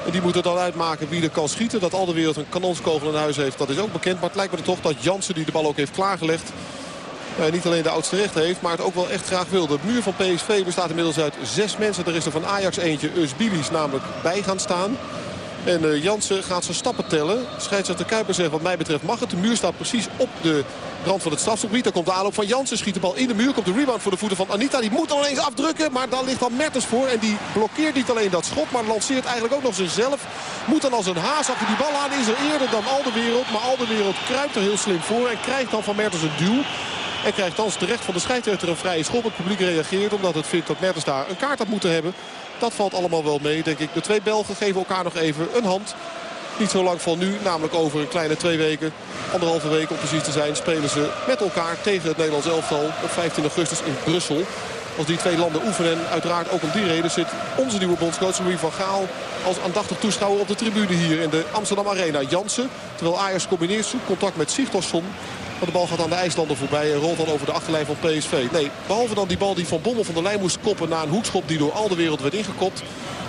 En die moet er dan uitmaken wie er kan schieten. Dat al de wereld een kanonskogel in huis heeft, dat is ook bekend. Maar het lijkt me toch dat Jansen, die de bal ook heeft klaargelegd... Uh, niet alleen de oudste recht heeft, maar het ook wel echt graag wil. De muur van PSV bestaat inmiddels uit zes mensen. Er is er van Ajax eentje, Usbilis, namelijk bij gaan staan. En uh, Jansen gaat zijn stappen tellen. Scheidsrechter Kuiper zegt wat mij betreft mag het. De muur staat precies op de rand van het strafgebied. Daar komt de aanloop van Jansen. Schiet de bal in de muur. Komt de rebound voor de voeten van Anita. Die moet al eens afdrukken. Maar dan ligt dan Mertens voor. En die blokkeert niet alleen dat schot. Maar lanceert eigenlijk ook nog zichzelf. Moet dan als een haas achter die bal aan. Is er eerder dan al de wereld. Maar al de wereld kruipt er heel slim voor. En krijgt dan van Mertens een duw. En krijgt dan terecht van de scheidsrechter een vrije schop. Het publiek reageert omdat het vindt dat Mertens daar een kaart had moeten hebben. Dat valt allemaal wel mee, denk ik. De twee Belgen geven elkaar nog even een hand. Niet zo lang van nu, namelijk over een kleine twee weken, anderhalve week om precies te zijn, spelen ze met elkaar tegen het Nederlands elftal op 15 augustus in Brussel. Als die twee landen oefenen, uiteraard ook om die reden zit onze nieuwe bondscoach Louis van Gaal als aandachtig toeschouwer op de tribune hier in de Amsterdam Arena. Jansen, terwijl Ajax combineert zoekt contact met Sigtorsson. Maar de bal gaat aan de IJslander voorbij en rolt dan over de achterlijn van PSV. Nee, behalve dan die bal die Van Bommel van de lijn moest koppen... na een hoekschop die door al de wereld werd ingekopt.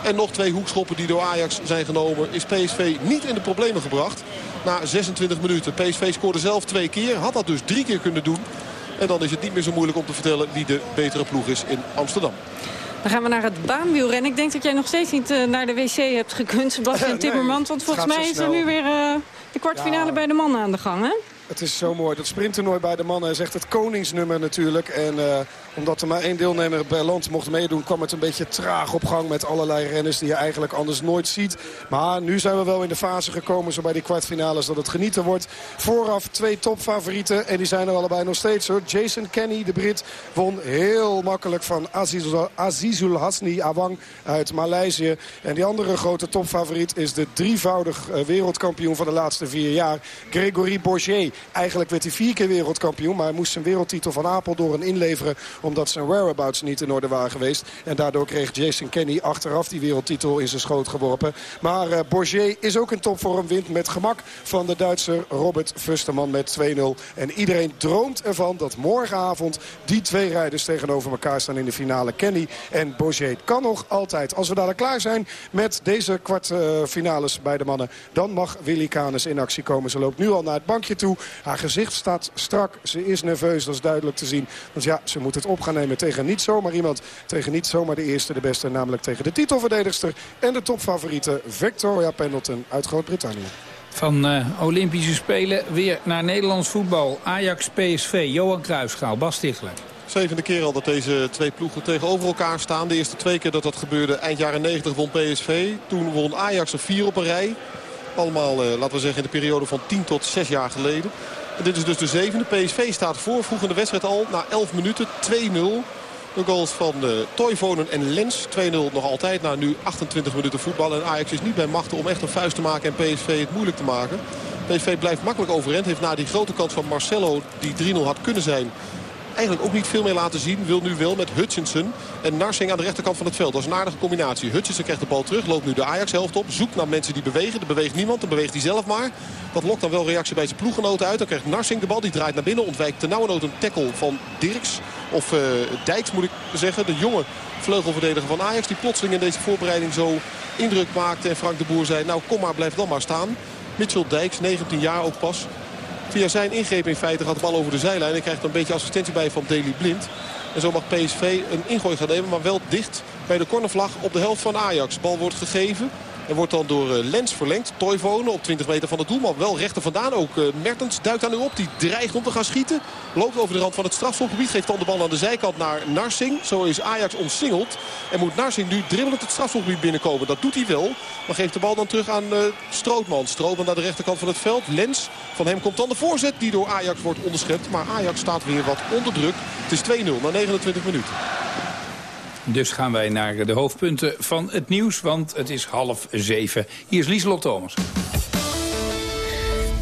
En nog twee hoekschoppen die door Ajax zijn genomen... is PSV niet in de problemen gebracht na 26 minuten. PSV scoorde zelf twee keer, had dat dus drie keer kunnen doen. En dan is het niet meer zo moeilijk om te vertellen wie de betere ploeg is in Amsterdam. Dan gaan we naar het baanwielrennen. Ik denk dat jij nog steeds niet uh, naar de wc hebt gekund, Sebastian [laughs] nee, Timmermans. Want volgens mij is er nu weer uh, de kwartfinale ja. bij de mannen aan de gang, hè? Het is zo mooi. Dat sprinttoernooi bij de mannen echt het koningsnummer natuurlijk. En uh, omdat er maar één deelnemer per land mocht meedoen... kwam het een beetje traag op gang met allerlei renners die je eigenlijk anders nooit ziet. Maar nu zijn we wel in de fase gekomen, zo bij die kwartfinales, dat het genieten wordt. Vooraf twee topfavorieten en die zijn er allebei nog steeds. Hoor. Jason Kenny, de Brit, won heel makkelijk van Azizul, Hasni Awang uit Maleisië. En die andere grote topfavoriet is de drievoudig wereldkampioen van de laatste vier jaar, Gregory Bourget. Eigenlijk werd hij vier keer wereldkampioen, maar hij moest zijn wereldtitel van Apeldoorn inleveren omdat zijn whereabouts niet in orde waren geweest. En daardoor kreeg Jason Kenny achteraf die wereldtitel in zijn schoot geworpen. Maar uh, is ook in topvorm, wint met gemak van de Duitser Robert Fusterman met 2-0. En iedereen droomt ervan dat morgenavond die twee rijders tegenover elkaar staan in de finale. Kenny en Bourget kan nog altijd. Als we daar klaar zijn met deze kwartfinales bij de mannen... dan mag Willy Canes in actie komen. Ze loopt nu al naar het bankje toe. Haar gezicht staat strak. Ze is nerveus, dat is duidelijk te zien. Want ja, ze moet het op gaan nemen tegen niet zomaar iemand. Tegen niet zomaar de eerste, de beste. Namelijk tegen de titelverdedigster en de topfavoriete Victoria Pendleton uit Groot-Brittannië. Van uh, Olympische Spelen weer naar Nederlands voetbal. Ajax PSV, Johan Cruijffschaal, Bas Stichler. Zevende keer al dat deze twee ploegen tegenover elkaar staan. De eerste twee keer dat dat gebeurde eind jaren 90 won PSV. Toen won Ajax er vier op een rij. Allemaal, uh, laten we zeggen, in de periode van 10 tot 6 jaar geleden. Dit is dus de zevende. PSV staat voor. Vroeg in de wedstrijd al. Na 11 minuten 2-0. De goals van uh, Toivonen en Lens. 2-0 nog altijd. Na nu 28 minuten voetbal. En Ajax is niet bij machten om echt een vuist te maken en PSV het moeilijk te maken. PSV blijft makkelijk overeind. Heeft na die grote kans van Marcelo, die 3-0 had kunnen zijn eigenlijk ook niet veel meer laten zien. Wil nu wel met Hutchinson en Narsing aan de rechterkant van het veld. Dat is een aardige combinatie. Hutchinson krijgt de bal terug. Loopt nu de Ajax-helft op. Zoekt naar mensen die bewegen. Er beweegt niemand. Dan beweegt hij zelf maar. Dat lokt dan wel reactie bij zijn ploeggenoten uit. Dan krijgt Narsing de bal. Die draait naar binnen. Ontwijkt ten nauwe een tackle van Dirks. Of uh, Dijks moet ik zeggen. De jonge vleugelverdediger van Ajax. Die plotseling in deze voorbereiding zo indruk maakte. En Frank de Boer zei, nou kom maar, blijf dan maar staan. Mitchell Dijks, 19 jaar ook pas. Via zijn ingreep in feite gaat de bal over de zijlijn. En krijgt een beetje assistentie bij van Daley Blind. En zo mag PSV een ingooi gaan nemen, maar wel dicht bij de cornervlag op de helft van Ajax. Bal wordt gegeven. En wordt dan door eh, Lens verlengd. Toivonen op 20 meter van de doelman. Wel rechter vandaan. Ook eh, Mertens duikt daar nu op. Die dreigt om te gaan schieten. Loopt over de rand van het strafschopgebied. Geeft dan de bal aan de zijkant naar Narsing. Zo is Ajax omsingeld. En moet Narsing nu dribbelend het strafschopgebied binnenkomen. Dat doet hij wel. Maar geeft de bal dan terug aan uh, Strootman. Strootman naar de rechterkant van het veld. Lens. Van hem komt dan de voorzet die door Ajax wordt onderschept. Maar Ajax staat weer wat onder druk. Het is 2-0 na 29 minuten. Dus gaan wij naar de hoofdpunten van het nieuws, want het is half zeven. Hier is Lieselot Thomas.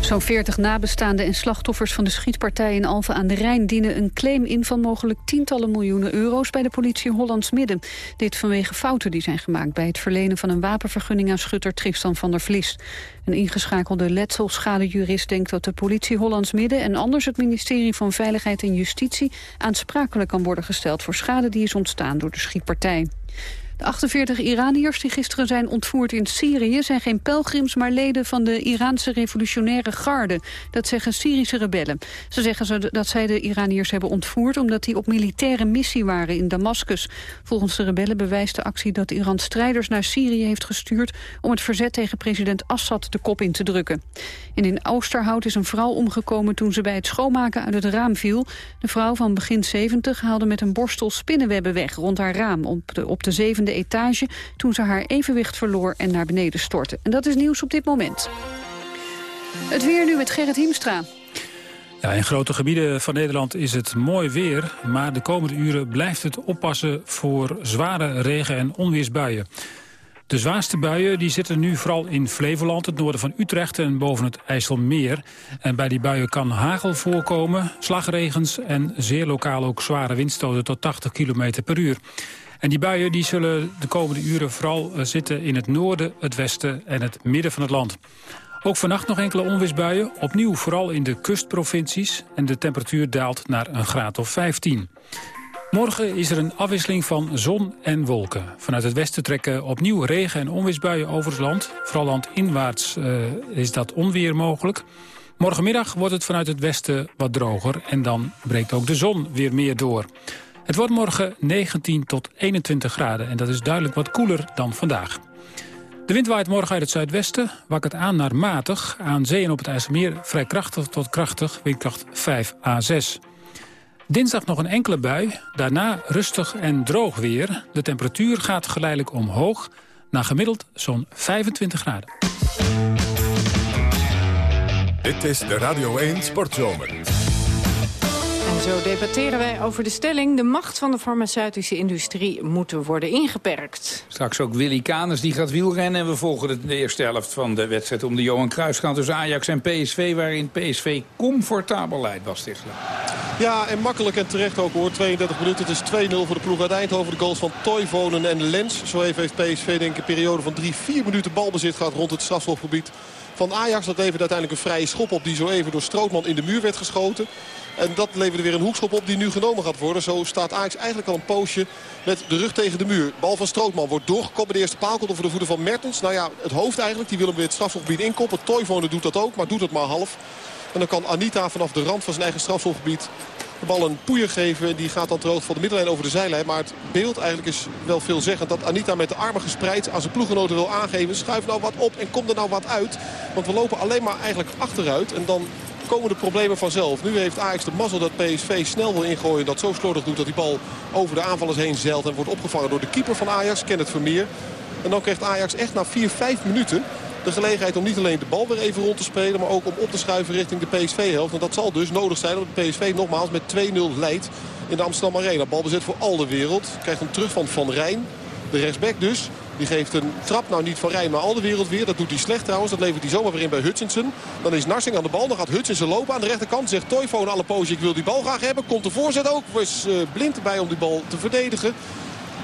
Zo'n 40 nabestaanden en slachtoffers van de schietpartij in Alphen aan de Rijn... dienen een claim in van mogelijk tientallen miljoenen euro's... bij de politie Hollands Midden. Dit vanwege fouten die zijn gemaakt... bij het verlenen van een wapenvergunning aan schutter Tristan van der Vlis. Een ingeschakelde letselschadejurist denkt dat de politie Hollands Midden... en anders het ministerie van Veiligheid en Justitie... aansprakelijk kan worden gesteld voor schade die is ontstaan door de schietpartij. De 48 Iraniërs die gisteren zijn ontvoerd in Syrië... zijn geen pelgrims, maar leden van de Iraanse revolutionaire garde. Dat zeggen Syrische rebellen. Ze zeggen dat zij de Iraniërs hebben ontvoerd... omdat die op militaire missie waren in Damascus. Volgens de rebellen bewijst de actie dat Iran strijders naar Syrië heeft gestuurd... om het verzet tegen president Assad de kop in te drukken. En in Oosterhout is een vrouw omgekomen toen ze bij het schoonmaken uit het raam viel. De vrouw van begin 70 haalde met een borstel spinnenwebben weg rond haar raam... op de, op de zevende de etage toen ze haar evenwicht verloor en naar beneden stortte. En dat is nieuws op dit moment. Het weer nu met Gerrit Hiemstra. Ja, in grote gebieden van Nederland is het mooi weer... maar de komende uren blijft het oppassen voor zware regen- en onweersbuien. De zwaarste buien die zitten nu vooral in Flevoland, het noorden van Utrecht en boven het IJsselmeer. En bij die buien kan hagel voorkomen, slagregens en zeer lokaal ook zware windstoten tot 80 km per uur. En die buien die zullen de komende uren vooral eh, zitten in het noorden, het westen en het midden van het land. Ook vannacht nog enkele onweersbuien, opnieuw vooral in de kustprovincies... en de temperatuur daalt naar een graad of 15. Morgen is er een afwisseling van zon en wolken. Vanuit het westen trekken opnieuw regen- en onweersbuien over het land. Vooral landinwaarts uh, is dat onweer mogelijk. Morgenmiddag wordt het vanuit het westen wat droger... en dan breekt ook de zon weer meer door. Het wordt morgen 19 tot 21 graden en dat is duidelijk wat koeler dan vandaag. De wind waait morgen uit het zuidwesten, wakkert aan naar matig. Aan zee en op het IJsselmeer vrij krachtig tot krachtig, windkracht 5 à 6. Dinsdag nog een enkele bui, daarna rustig en droog weer. De temperatuur gaat geleidelijk omhoog, naar gemiddeld zo'n 25 graden. Dit is de Radio 1 Sportzomer. En zo debatteren wij over de stelling... de macht van de farmaceutische industrie moet worden ingeperkt. Straks ook Willy Canes, die gaat wielrennen. En we volgen de eerste helft van de wedstrijd om de Johan Cruijffschaal tussen Ajax en PSV... waarin PSV comfortabel leidt, was Tichler. Ja, en makkelijk en terecht ook hoor. 32 minuten, het is 2-0 voor de ploeg uit Eindhoven. De goals van Toivonen en Lens. Zo even heeft PSV denk ik een periode van 3-4 minuten balbezit gehad rond het strafschopgebied van Ajax. Dat leverde uiteindelijk een vrije schop op die zo even door Strootman in de muur werd geschoten. En dat leverde weer een hoekschop op die nu genomen gaat worden. Zo staat Ajax eigenlijk al een poosje met de rug tegen de muur. Bal van Strootman wordt doorgekomen. De eerste paal komt over de voeten van Mertens. Nou ja, het hoofd eigenlijk. Die wil hem weer het strafschopgebied inkoppen. Toivonen doet dat ook, maar doet het maar half. En dan kan Anita vanaf de rand van zijn eigen strafschopgebied de bal een poeier geven. Die gaat dan terug van de middenlijn over de zijlijn. Maar het beeld eigenlijk is wel veelzeggend. Dat Anita met de armen gespreid aan zijn ploeggenoten wil aangeven. Schuif nou wat op en kom er nou wat uit. Want we lopen alleen maar eigenlijk achteruit. En dan komen de problemen vanzelf. Nu heeft Ajax de mazzel dat PSV snel wil ingooien. Dat zo slordig doet dat die bal over de aanvallers heen zeilt. En wordt opgevangen door de keeper van Ajax, Kenneth Vermeer. En dan krijgt Ajax echt na 4, 5 minuten de gelegenheid om niet alleen de bal weer even rond te spelen... maar ook om op te schuiven richting de PSV-helft. En dat zal dus nodig zijn omdat de PSV nogmaals met 2-0 leidt in de Amsterdam Arena. Balbezet voor al de wereld. Krijgt hem terug van Van Rijn. De rechtsback dus. Die geeft een trap nou niet van Rijn, maar al de wereld weer. Dat doet hij slecht trouwens. Dat levert hij zomaar weer in bij Hutchinson. Dan is Narsing aan de bal. Dan gaat Hutchinson lopen aan de rechterkant. Zegt Toyfone alle poosje, ik wil die bal graag hebben. Komt de voorzet ook. Was uh, blind bij om die bal te verdedigen.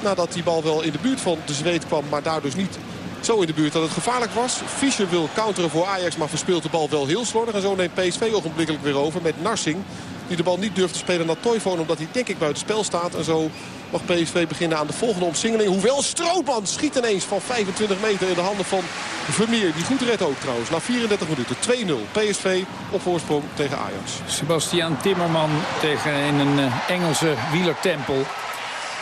Nadat die bal wel in de buurt van de zweet kwam. Maar daar dus niet zo in de buurt dat het gevaarlijk was. Fischer wil counteren voor Ajax, maar verspeelt de bal wel heel slordig. En zo neemt PSV ogenblikkelijk weer over met Narsing. Die de bal niet durft te spelen naar Toivonen omdat hij denk ik buiten spel staat. En zo mag PSV beginnen aan de volgende omsingeling. Hoewel Strootman schiet ineens van 25 meter in de handen van Vermeer. Die goed redt ook trouwens. Na 34 minuten 2-0. PSV op voorsprong tegen Ajax. Sebastian Timmerman tegen in een uh, Engelse wielertempel.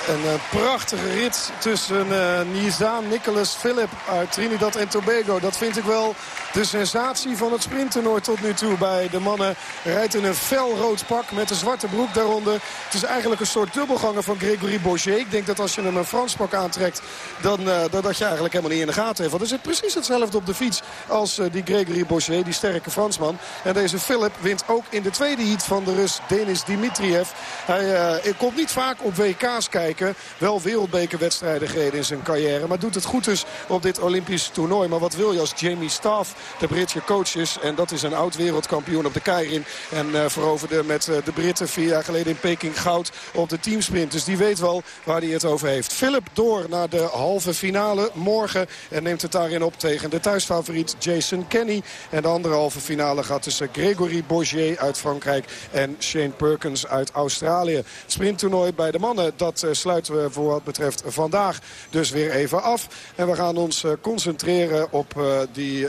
Een uh, prachtige rit tussen uh, Nizaan, Nicholas Philip uit Trinidad en Tobago. Dat vind ik wel de sensatie van het sprinttoernooi tot nu toe. Bij de mannen rijdt in een fel rood pak met een zwarte broek daaronder. Het is eigenlijk een soort dubbelganger van Gregory Bourget. Ik denk dat als je hem een Frans pak aantrekt, dan uh, dat je eigenlijk helemaal niet in de gaten heeft. Want er zit precies hetzelfde op de fiets als die Gregory Bourget, die sterke Fransman. En deze Philip wint ook in de tweede heat van de Rus Denis Dimitriev. Hij komt niet vaak op WK's kijken. Wel wereldbekerwedstrijden gereden in zijn carrière. Maar doet het goed dus op dit Olympisch toernooi. Maar wat wil je als Jamie Staff de Britse coach is. En dat is een oud wereldkampioen op de Keirin. En uh, veroverde met uh, de Britten vier jaar geleden in Peking goud op de teamsprint. Dus die weet wel waar hij het over heeft. Philip door naar de halve finale morgen. En neemt het daarin op tegen de thuisfavoriet Jason Kenny. En de andere halve finale gaat tussen Gregory Bourget uit Frankrijk en Shane Perkins uit Australië. Sprinttoernooi bij de mannen, dat uh, sluiten we voor wat betreft vandaag dus weer even af. En we gaan ons uh, concentreren op, uh, die,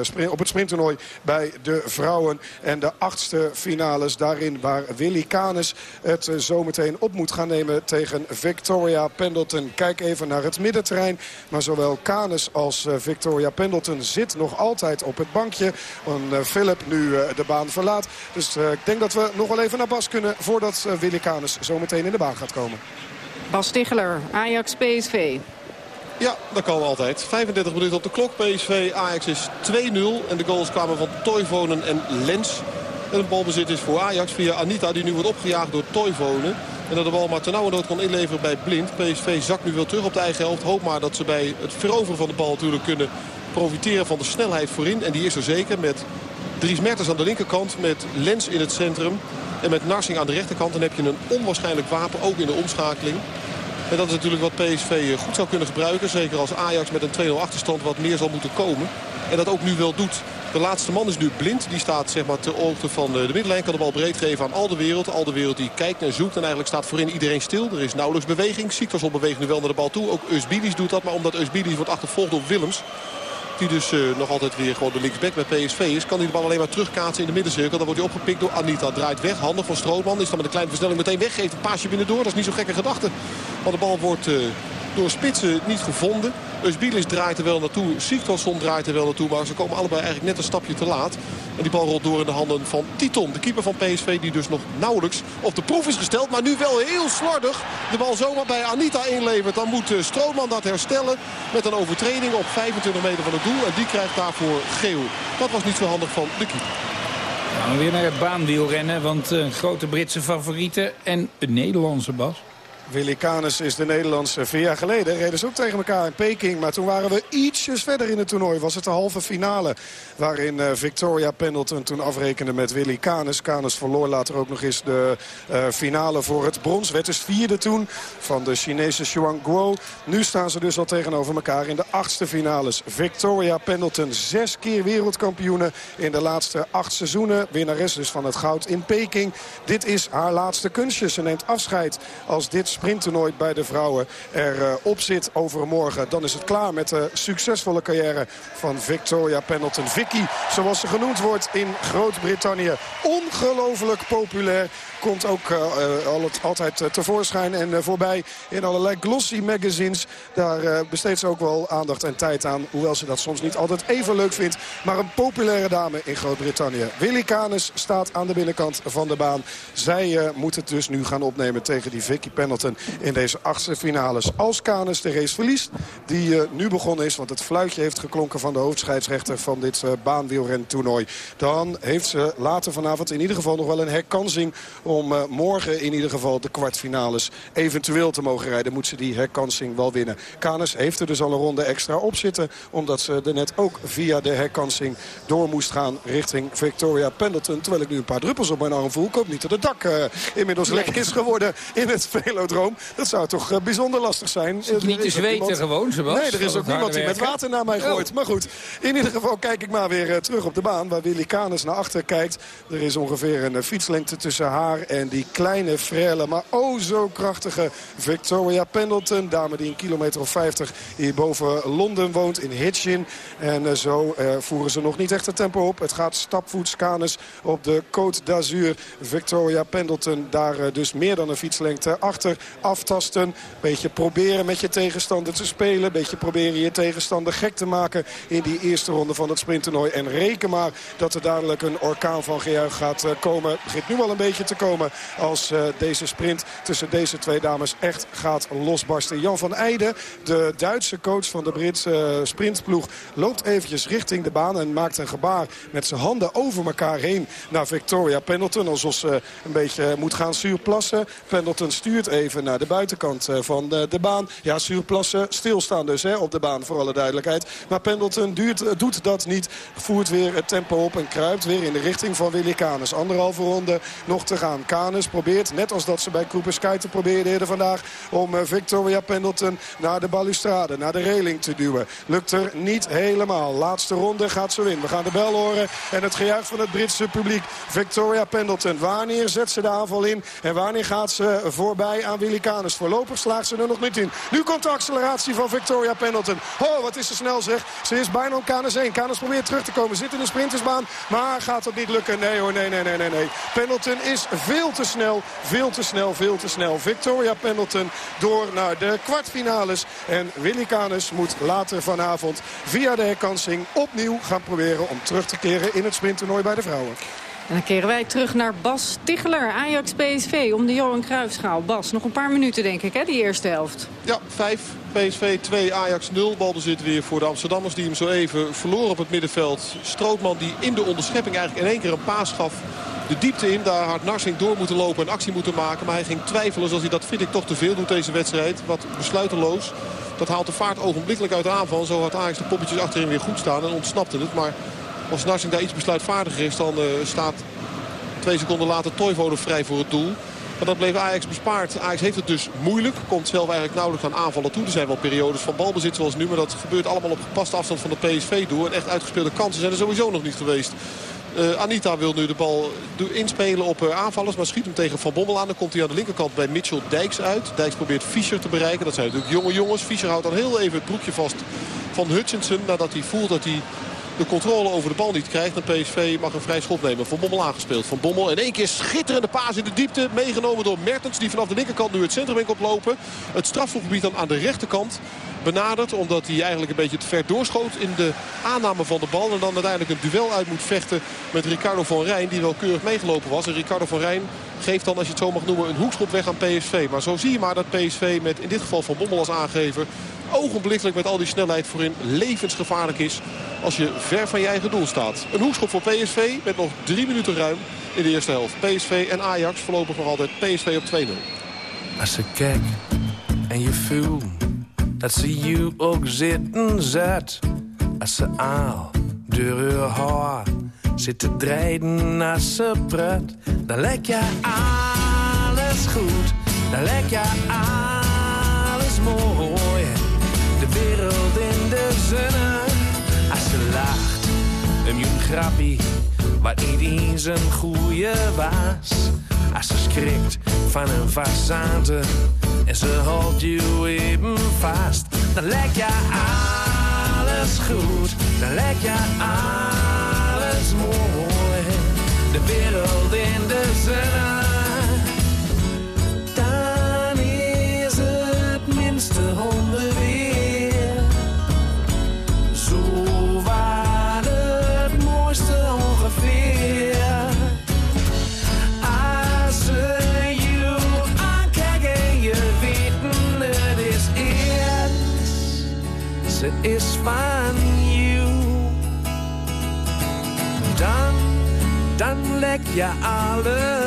sprint, op het sprinttoernooi bij de vrouwen. En de achtste finales daarin waar Willy Canes het zometeen op moet gaan nemen tegen Victoria Pendleton. Kijk even naar het middenterrein. Maar zowel Canes als Victoria Pendleton zit nog altijd op het bankje. En Philip nu de baan verlaat. Dus ik denk dat we nog wel even naar Bas kunnen voordat Willy Canes zometeen in de baan gaat komen. Bas Stigler, Ajax PSV. Ja, dat kan altijd. 35 minuten op de klok. PSV Ajax is 2-0. En de goals kwamen van Toivonen en Lens. En het balbezit is voor Ajax via Anita die nu wordt opgejaagd door Toivonen. En dat de bal maar nood kon inleveren bij Blind. PSV zakt nu wel terug op de eigen helft. Hoop maar dat ze bij het veroveren van de bal natuurlijk kunnen profiteren van de snelheid voorin. En die is er zeker met Dries Mertens aan de linkerkant. Met Lens in het centrum. En met Narsing aan de rechterkant dan heb je een onwaarschijnlijk wapen, ook in de omschakeling. En dat is natuurlijk wat PSV goed zou kunnen gebruiken. Zeker als Ajax met een 2-0 achterstand wat meer zal moeten komen. En dat ook nu wel doet. De laatste man is nu blind. Die staat zeg maar, ter hoogte van de middenlijn. Kan de bal breed geven aan al de wereld. Al de wereld die kijkt en zoekt. En eigenlijk staat voorin iedereen stil. Er is nauwelijks beweging. Siktorsson beweegt nu wel naar de bal toe. Ook Eusbilis doet dat. Maar omdat Eusbilis wordt achtervolgd door Willems. Die dus uh, nog altijd weer gewoon de linksback bij PSV is. Kan hij de bal alleen maar terugkaatsen in de middencirkel. Dan wordt hij opgepikt door Anita. Draait weg. Handig van Strootman. Is dan met een kleine versnelling meteen weg. Geeft een paasje binnendoor. Dat is niet zo'n gekke gedachte. Want de bal wordt uh, door spitsen niet gevonden. Eusbilis draait er wel naartoe. Sigtorsson draait er wel naartoe. Maar ze komen allebei eigenlijk net een stapje te laat. En die bal rolt door in de handen van Titon. De keeper van PSV die dus nog nauwelijks op de proef is gesteld. Maar nu wel heel slordig de bal zomaar bij Anita inlevert. Dan moet Strootman dat herstellen met een overtreding op 25 meter van het doel. En die krijgt daarvoor geel. Dat was niet zo handig van de keeper. We weer naar het baanwielrennen. Want uh, grote Britse favorieten en een Nederlandse Bas. Willy Canes is de Nederlandse. Vier jaar geleden reden ze ook tegen elkaar in Peking. Maar toen waren we ietsjes verder in het toernooi. Was het de halve finale. Waarin uh, Victoria Pendleton toen afrekende met Willy Canes. Canes verloor later ook nog eens de uh, finale voor het brons. Werd dus vierde toen van de Chinese Xuan Guo. Nu staan ze dus al tegenover elkaar in de achtste finales. Victoria Pendleton zes keer wereldkampioene in de laatste acht seizoenen. Winnares dus van het goud in Peking. Dit is haar laatste kunstje. Ze neemt afscheid als dit sprinttoernooi bij de vrouwen erop uh, zit overmorgen. Dan is het klaar met de succesvolle carrière van Victoria Pendleton. Vicky, zoals ze genoemd wordt in Groot-Brittannië. Ongelooflijk populair. Komt ook uh, altijd uh, tevoorschijn en voorbij in allerlei glossy magazines. Daar besteedt ze ook wel aandacht en tijd aan. Hoewel ze dat soms niet altijd even leuk vindt. Maar een populaire dame in Groot-Brittannië. Willy Canes staat aan de binnenkant van de baan. Zij moet het dus nu gaan opnemen tegen die Vicky Pendleton In deze achtste finales. Als Canes de race verliest, die nu begonnen is... want het fluitje heeft geklonken van de hoofdscheidsrechter van dit baanwielrentoernooi... dan heeft ze later vanavond in ieder geval nog wel een herkansing... om morgen in ieder geval de kwartfinales eventueel te mogen rijden. Moet ze die herkansing wel winnen. Canes heeft er dus al een ronde extra op zitten... omdat ze er net ook via de herkansing door moest gaan richting Victoria Pendleton. Terwijl ik nu een paar druppels op mijn arm voel. Ik hoop niet dat het dak uh, inmiddels nee. lek is geworden in het velodroom. Dat zou toch uh, bijzonder lastig zijn. niet te zweten iemand... gewoon, Sebas. Nee, er is ook niemand die met water naar mij gooit. Oh. Maar goed, in ieder geval kijk ik maar weer uh, terug op de baan... waar Willy Canes naar achter kijkt. Er is ongeveer een fietslengte tussen haar en die kleine, frele... maar oh zo krachtige Victoria Pendleton. Dame die een kilometer of 50 hier boven Londen woont, in Hitchin. En zo voeren ze nog niet echt het tempo op. Het gaat stapvoets Canes op de Côte d'Azur. Victoria Pendleton daar eh, dus meer dan een fietslengte achter aftasten. Beetje proberen met je tegenstander te spelen. Beetje proberen je tegenstander gek te maken in die eerste ronde van het sprinttoernooi. En reken maar dat er dadelijk een orkaan van gejuich gaat eh, komen. Het begint nu al een beetje te komen als uh, deze sprint tussen deze twee dames echt gaat losbarsten. Jan van Eijden, de Duitse coach van de Britse sprintploeg, loopt eventjes richting de baan en maakt een gebaar met zijn handen over elkaar heen naar Victoria Pendleton. Alsof ze een beetje moet gaan zuurplassen. Pendleton stuurt even naar de buitenkant eh, van de, baan. Ja, zuurplassen, stilstaan dus hè, op de baan voor alle duidelijkheid. Maar Pendleton duurt, eh, doet dat niet. Voert weer het tempo op en kruipt weer in de richting van Willy Canes. Anderhalve ronde nog te gaan. Canes probeert, net als dat ze bij Cooper te probeerde eerder vandaag... om eh, Victoria Pendleton naar de balustrade, naar de reling te duwen. Lukt er niet helemaal. Laatste ronde gaat ze in. We gaan de bel horen en het gejuich van het Britse publiek. Victoria Pendleton, wanneer zet ze de aanval in? En wanneer gaat ze voorbij aan Willy Canes? Voorlopig slaagt ze er nog niet in. Nu komt de acceleratie van Victoria Pendleton. Oh, wat is ze snel zeg. Ze is bijna om Canes heen. Canes probeert terug te komen. Zit in de sprintersbaan. Maar gaat dat niet lukken? Nee hoor, nee, nee, nee, nee. nee. Pendleton is veel te snel. Veel te snel, veel te snel. Victoria Pendleton door naar de kwartfinales. En Willy Canes moet later vanavond via de herkansing opnieuw gaan proberen om terug te keren in het sprinttoernooi bij de vrouwen. En dan keren wij terug naar Bas Ticheler, Ajax PSV, om de Johan Cruijffschaal. Bas, nog een paar minuten denk ik, hè, die eerste helft. Ja, vijf. PSV 2, Ajax 0. Balbezit weer voor de Amsterdammers die hem zo even verloren op het middenveld. Strootman die in de onderschepping eigenlijk in één keer een paas gaf de diepte in. Daar had Narsing door moeten lopen en actie moeten maken. Maar hij ging twijfelen zoals hij dat vind ik toch te veel doet deze wedstrijd. Wat besluiteloos. Dat haalt de vaart ogenblikkelijk uit de aanval. Zo had Ajax de poppetjes achterin weer goed staan en ontsnapte het. Maar als Narsing daar iets besluitvaardiger is, dan uh, staat twee seconden later Toivonen vrij voor het doel. Maar dat bleef Ajax bespaard. Ajax heeft het dus moeilijk. Komt zelf eigenlijk nauwelijks aan aanvallen toe. Er zijn wel periodes van balbezit zoals nu. Maar dat gebeurt allemaal op gepaste afstand van de PSV-doel. En echt uitgespeelde kansen zijn er sowieso nog niet geweest. Uh, Anita wil nu de bal inspelen op uh, aanvallers. Maar schiet hem tegen Van Bommel aan. Dan komt hij aan de linkerkant bij Mitchell Dijks uit. Dijks probeert Fischer te bereiken. Dat zijn natuurlijk jonge jongens. Fischer houdt dan heel even het broekje vast van Hutchinson. Nadat hij voelt dat hij de controle over de bal niet krijgt. En PSV mag een vrij schot nemen. Van Bommel aangespeeld. Van Bommel in één keer schitterende paas in de diepte. Meegenomen door Mertens die vanaf de linkerkant nu het centrum in lopen. Het strafschopgebied dan aan de rechterkant benaderd. Omdat hij eigenlijk een beetje te ver doorschoot in de aanname van de bal. En dan uiteindelijk een duel uit moet vechten met Ricardo van Rijn. Die wel keurig meegelopen was. En Ricardo van Rijn geeft dan, als je het zo mag noemen, een hoekschop weg aan PSV. Maar zo zie je maar dat PSV met in dit geval Van Bommel als aangever... ogenblikkelijk met al die snelheid voorin levensgevaarlijk is... als je ver van je eigen doel staat. Een hoekschop voor PSV met nog drie minuten ruim in de eerste helft. PSV en Ajax voorlopig nog altijd PSV op 2-0. Als ik kijk en je voelt dat ze je ook zitten zet. Als ze aal door haar haar zit te draaien als ze pret. Dan lijkt je alles goed, dan lijkt je alles mooi. Wereld in de zonne, als ze lacht. Een jong grappie, wat niet een goeie was. Als ze schrikt van een façade en ze houdt je even vast. Dan lijkt je alles goed, dan lijkt je alles mooi. De wereld in de zon. Je alles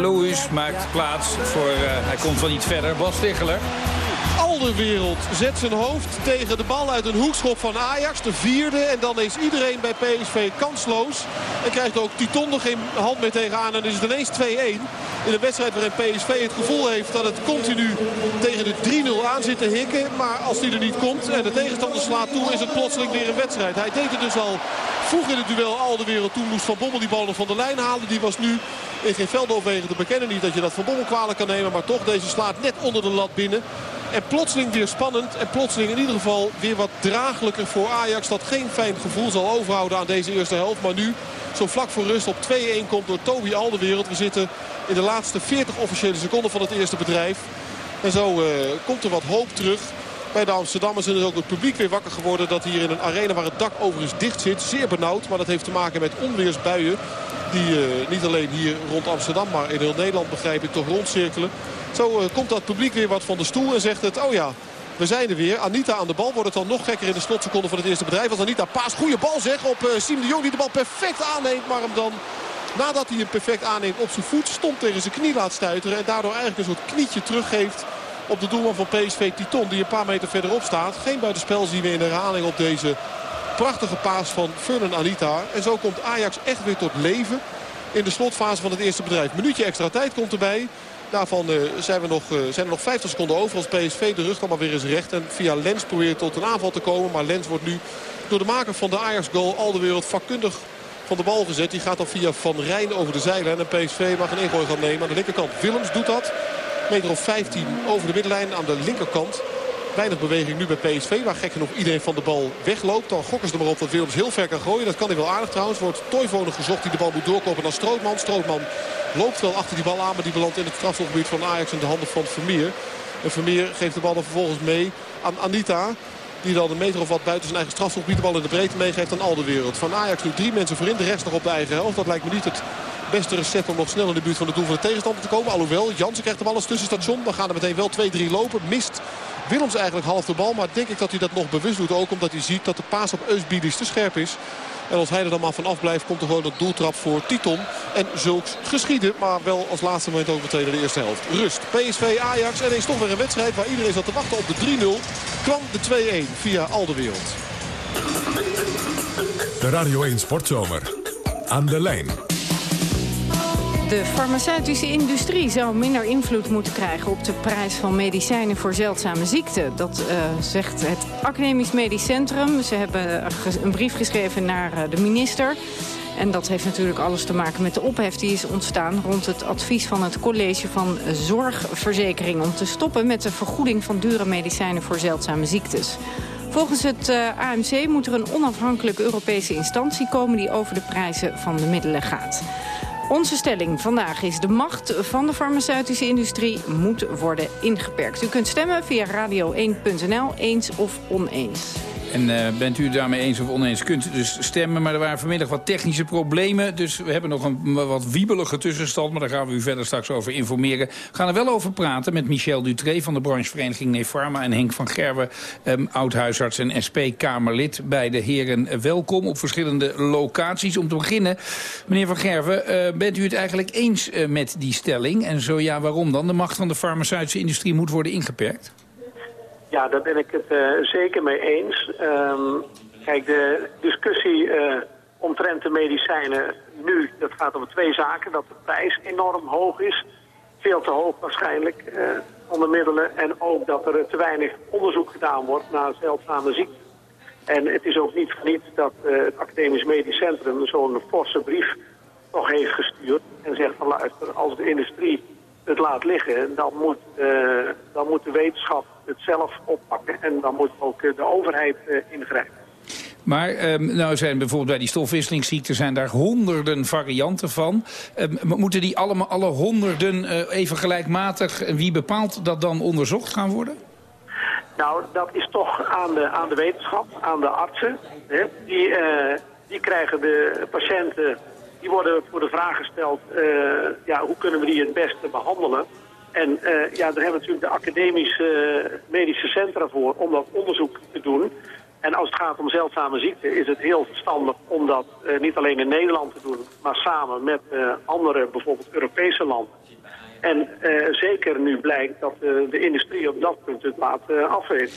Lewis maakt plaats voor, eh, hij komt van iets verder, Bas Ticheler. Alderwereld zet zijn hoofd tegen de bal uit een hoekschop van Ajax. De vierde. En dan is iedereen bij PSV kansloos. En krijgt ook Titon geen hand meer tegenaan. En is het ineens 2-1. In een wedstrijd waarin PSV het gevoel heeft dat het continu tegen de 3-0 aan zit te hikken. Maar als die er niet komt en de tegenstander slaat toe is het plotseling weer een wedstrijd. Hij deed het dus al vroeg in het duel Alderwereld. Toen moest Van Bommel die bal nog van de lijn halen. Die was nu in geen veldoverwegen te bekennen. Niet dat je dat Van Bommel kwalijk kan nemen. Maar toch, deze slaat net onder de lat binnen. En plotseling weer spannend. En plotseling in ieder geval weer wat draaglijker voor Ajax. Dat geen fijn gevoel zal overhouden aan deze eerste helft. Maar nu zo vlak voor rust op 2-1 komt door Toby Alderwereld. We zitten in de laatste 40 officiële seconden van het eerste bedrijf. En zo eh, komt er wat hoop terug. Bij de Amsterdammers is ook het publiek weer wakker geworden dat hier in een arena waar het dak overigens dicht zit. Zeer benauwd, maar dat heeft te maken met onweersbuien. Die eh, niet alleen hier rond Amsterdam, maar in heel Nederland begrijp ik toch rondcirkelen. Zo eh, komt dat publiek weer wat van de stoel en zegt het, oh ja, we zijn er weer. Anita aan de bal wordt het dan nog gekker in de slotseconde van het eerste bedrijf. Als Anita paast, goede bal zeg op uh, Siem de Jong die de bal perfect aanneemt. Maar hem dan, nadat hij hem perfect aanneemt op zijn voet, stond tegen zijn knie laat stuiteren. En daardoor eigenlijk een soort knietje teruggeeft op de doelman van PSV Titon. Die een paar meter verderop staat. Geen buitenspel zien we in herhaling op deze prachtige paas van Furnen Anita. En zo komt Ajax echt weer tot leven in de slotfase van het eerste bedrijf. Minuutje extra tijd komt erbij. Daarvan uh, zijn, we nog, uh, zijn er nog 50 seconden over als PSV de rug dan maar weer eens recht. En via Lens probeert tot een aanval te komen. Maar Lens wordt nu door de maker van de Ajax goal al de wereld vakkundig van de bal gezet. Die gaat dan via Van Rijn over de zeilen. En PSV mag een ingooi gaan nemen aan de linkerkant. Willems doet dat. Meter of 15 over de middenlijn aan de linkerkant. Weinig beweging nu bij PSV. Waar gek genoeg iedereen van de bal wegloopt. Dan gokken ze er maar op dat Willems heel ver kan gooien. Dat kan hij wel aardig trouwens. Wordt Toivonen gezocht die de bal moet doorkopen naar Strootman. Strootman loopt wel achter die bal aan. Maar die belandt in het strafschopgebied van Ajax in de handen van Vermeer. En Vermeer geeft de bal dan vervolgens mee aan Anita. Die dan een meter of wat buiten zijn eigen strafschopgebied de bal in de breedte meegeeft aan al de wereld. Van Ajax nu drie mensen voorin. De rest nog op de eigen helft. Dat lijkt me niet het beste recept om nog snel in de buurt van het doel van de tegenstander te komen. Alhoewel, Jansen krijgt de bal als tussenstation. Dan gaan er meteen wel 2-3 lopen. Mist Willems eigenlijk half de bal. Maar denk ik dat hij dat nog bewust doet. Ook omdat hij ziet dat de paas op Eusbidis te scherp is. En als hij er dan maar van afblijft, komt er gewoon een doeltrap voor Titon. En zulks geschieden, maar wel als laatste moment ook meteen in de eerste helft. Rust, PSV, Ajax en is toch weer een wedstrijd waar iedereen zat te wachten op de 3-0. Kwam de 2-1 via al de wereld. De Radio 1 Sportzomer. Aan de lijn. De farmaceutische industrie zou minder invloed moeten krijgen op de prijs van medicijnen voor zeldzame ziekten. Dat uh, zegt het Academisch Medisch Centrum. Ze hebben een brief geschreven naar uh, de minister. En dat heeft natuurlijk alles te maken met de ophef die is ontstaan... rond het advies van het College van Zorgverzekering... om te stoppen met de vergoeding van dure medicijnen voor zeldzame ziektes. Volgens het uh, AMC moet er een onafhankelijke Europese instantie komen... die over de prijzen van de middelen gaat. Onze stelling vandaag is de macht van de farmaceutische industrie moet worden ingeperkt. U kunt stemmen via radio1.nl, eens of oneens. En uh, bent u daarmee eens of oneens, kunt dus stemmen. Maar er waren vanmiddag wat technische problemen. Dus we hebben nog een wat wiebelige tussenstand. Maar daar gaan we u verder straks over informeren. We gaan er wel over praten met Michel Dutré van de branchevereniging Nefarma... en Henk van Gerwen, um, oud-huisarts en SP-Kamerlid. Bij de heren welkom op verschillende locaties. Om te beginnen, meneer van Gerwen, uh, bent u het eigenlijk eens met die stelling? En zo ja, waarom dan? De macht van de farmaceutische industrie moet worden ingeperkt? Ja, daar ben ik het uh, zeker mee eens. Um, kijk, de discussie uh, omtrent de medicijnen nu, dat gaat om twee zaken. Dat de prijs enorm hoog is veel te hoog waarschijnlijk eh, van de middelen. En ook dat er te weinig onderzoek gedaan wordt naar zeldzame ziekten. En het is ook niet voor dat eh, het Academisch Medisch Centrum zo'n forse brief toch heeft gestuurd. En zegt van luister, als de industrie het laat liggen, dan moet, eh, dan moet de wetenschap het zelf oppakken. En dan moet ook eh, de overheid eh, ingrijpen. Maar ehm, nou zijn bijvoorbeeld bij die stofwisselingsziekten zijn daar honderden varianten van. Ehm, moeten die allemaal, alle honderden even gelijkmatig... en wie bepaalt dat dan onderzocht gaan worden? Nou, dat is toch aan de, aan de wetenschap, aan de artsen. Hè? Die, die krijgen de patiënten, die worden voor de vraag gesteld... eh, ja, hoe kunnen we die het beste behandelen? En eh, ja, daar hebben we natuurlijk de academische eh, medische centra voor om dat onderzoek te doen. En als het gaat om zeldzame ziekten is het heel verstandig om dat niet alleen in Nederland te doen, maar samen met andere, bijvoorbeeld Europese landen. En zeker nu blijkt dat de industrie op dat punt het laat afweten.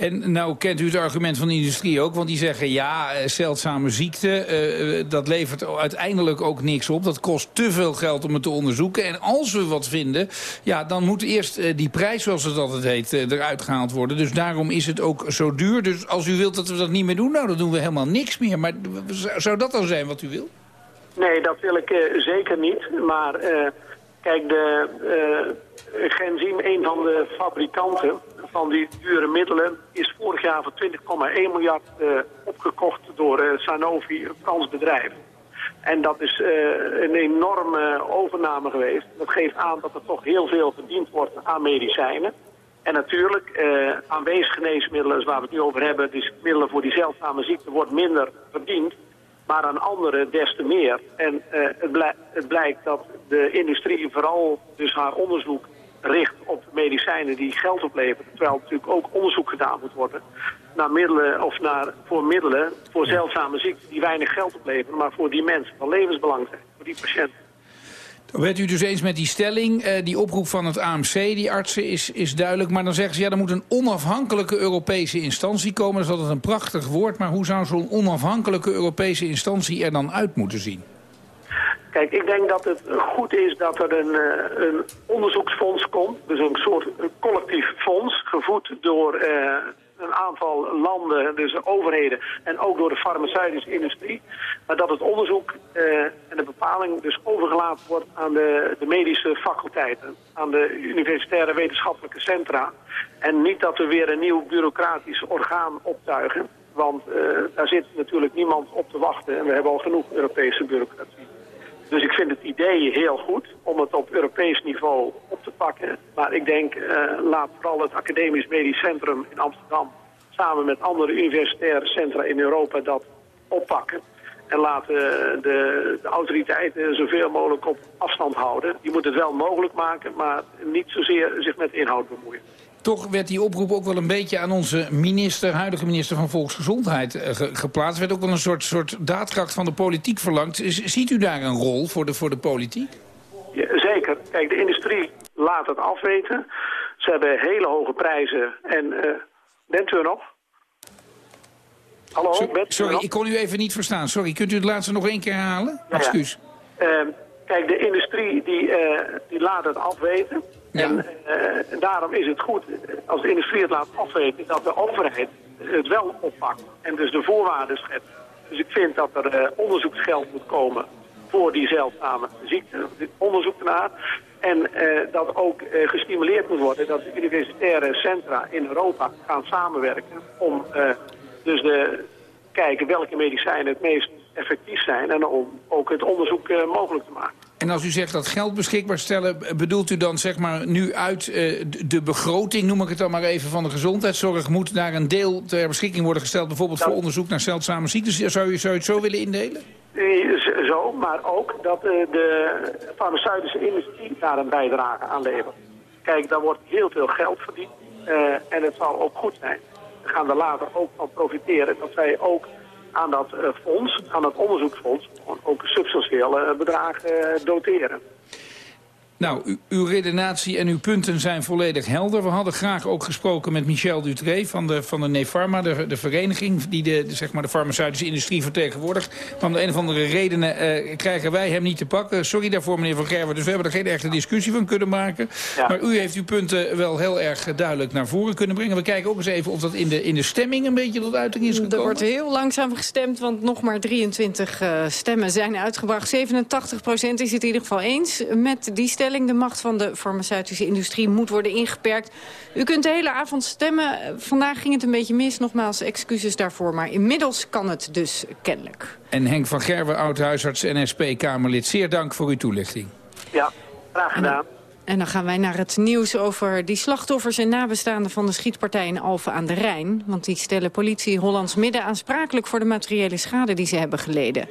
En nou kent u het argument van de industrie ook, want die zeggen ja, eh, zeldzame ziekte, uh, dat levert uiteindelijk ook niks op. Dat kost te veel geld om het te onderzoeken. En als we wat vinden, ja, dan moet eerst die prijs, zoals het altijd heet, eruit gehaald worden. Dus daarom is het ook zo duur. Dus als u wilt dat we dat niet meer doen, nou dan doen we helemaal niks meer. Maar zou dat dan zijn wat u wil? Nee, dat wil ik zeker niet. Maar kijk, de Genzym, een van de fabrikanten van die dure middelen is vorig jaar voor 20,1 miljard uh, opgekocht door uh, Sanofi, een Frans bedrijf. En dat is uh, een enorme overname geweest. Dat geeft aan dat er toch heel veel verdiend wordt aan medicijnen. En natuurlijk, aan weesgeneesmiddelen, waar we het nu over hebben, dus middelen voor die zeldzame ziekte, wordt minder verdiend. Maar aan andere des te meer. En het blijkt dat de industrie vooral dus haar onderzoek richt op medicijnen die geld opleveren. Terwijl natuurlijk ook onderzoek gedaan moet worden naar middelen of naar, voor middelen voor zeldzame ziekten die weinig geld opleveren, maar voor die mensen van levensbelang zijn, voor die patiënten. Dan bent u dus eens met die stelling. Uh, die oproep van het AMC, die artsen, is, is duidelijk. Maar dan zeggen ze, ja, er moet een onafhankelijke Europese instantie komen. Dat is altijd een prachtig woord. Maar hoe zou zo'n onafhankelijke Europese instantie er dan uit moeten zien? Kijk, ik denk dat het goed is dat er een, uh, een onderzoeksfonds komt. Dus een soort collectief fonds, gevoed door uh, een aantal landen, dus overheden en ook door de farmaceutische industrie. Maar dat het onderzoek uh, en de bepaling dus overgelaten wordt aan de, de medische faculteiten, aan de universitaire wetenschappelijke centra. En niet dat we weer een nieuw bureaucratisch orgaan optuigen, want daar zit natuurlijk niemand op te wachten en we hebben al genoeg Europese bureaucratie. Dus ik vind het idee heel goed om het op Europees niveau op te pakken. Maar ik denk, uh, laat vooral het Academisch Medisch Centrum in Amsterdam... samen met andere universitaire centra in Europa dat oppakken. En laten de, de autoriteiten zoveel mogelijk op afstand houden. Die moeten het wel mogelijk maken, maar niet zozeer zich met inhoud bemoeien. Toch werd die oproep ook wel een beetje aan onze minister, huidige minister van Volksgezondheid uh, ge geplaatst. Er werd ook wel een soort, soort daadkracht van de politiek verlangd. Ziet u daar een rol voor de, voor de politiek? Ja, zeker. Kijk, de industrie laat het afweten. Ze hebben hele hoge prijzen. En uh, bent u er nog? Hallo, bent u Sorry, nog? ik kon u even niet verstaan. Sorry, kunt u het laatste nog één keer herhalen? Ja, Excuus. Ja. Uh, kijk, de industrie die, uh, die laat het afweten. Ja. En uh, daarom is het goed, als de industrie het laat afweten, dat de overheid het wel oppakt. En dus de voorwaarden schept. Dus ik vind dat er uh, onderzoeksgeld moet komen voor die zeldzame ziekte, onderzoek ernaar. En uh, dat ook gestimuleerd moet worden dat de universitaire centra in Europa gaan samenwerken om dus de kijken welke medicijnen het meest effectief zijn en om ook het onderzoek mogelijk te maken. En als u zegt dat geld beschikbaar stellen, bedoelt u dan zeg maar nu uit uh, de begroting, noem ik het dan maar even, van de gezondheidszorg, moet daar een deel ter beschikking worden gesteld, bijvoorbeeld voor onderzoek naar zeldzame ziektes? Zou u, zou het zo willen indelen? Zo, maar ook dat uh, de farmaceutische industrie daar een bijdrage aan levert. Kijk, daar wordt heel veel geld verdiend uh, en het zal ook goed zijn. We gaan er later ook van profiteren dat zij ook aan dat uh, fonds, aan dat onderzoeksfonds, ook substantiële bedragen uh, doteren. Nou, uw redenatie en uw punten zijn volledig helder. We hadden graag ook gesproken met Michel Dutré van de, van de Nefarma, de, de vereniging die de, de, zeg maar de farmaceutische industrie vertegenwoordigt. Maar om de een of andere redenen uh, krijgen wij hem niet te pakken. Sorry daarvoor, meneer Van Gerwen. Dus we hebben er geen echte discussie van kunnen maken. Ja. Maar u heeft uw punten wel heel erg duidelijk naar voren kunnen brengen. We kijken ook eens even of dat in de, in de stemming een beetje tot uiting is gekomen. Er wordt heel langzaam gestemd, want nog maar 23 uh, stemmen zijn uitgebracht. 87 procent is het in ieder geval eens met die stelling de macht van de farmaceutische industrie moet worden ingeperkt. U kunt de hele avond stemmen. Vandaag ging het een beetje mis, nogmaals excuses daarvoor. Maar inmiddels kan het dus kennelijk. En Henk van Gerwen, oud-huisarts en SP-Kamerlid, zeer dank voor uw toelichting. Ja, graag gedaan. En dan gaan wij naar het nieuws over die slachtoffers en nabestaanden van de schietpartij in Alphen aan de Rijn. Want die stellen politie Hollands Midden aansprakelijk voor de materiële schade die ze hebben geleden.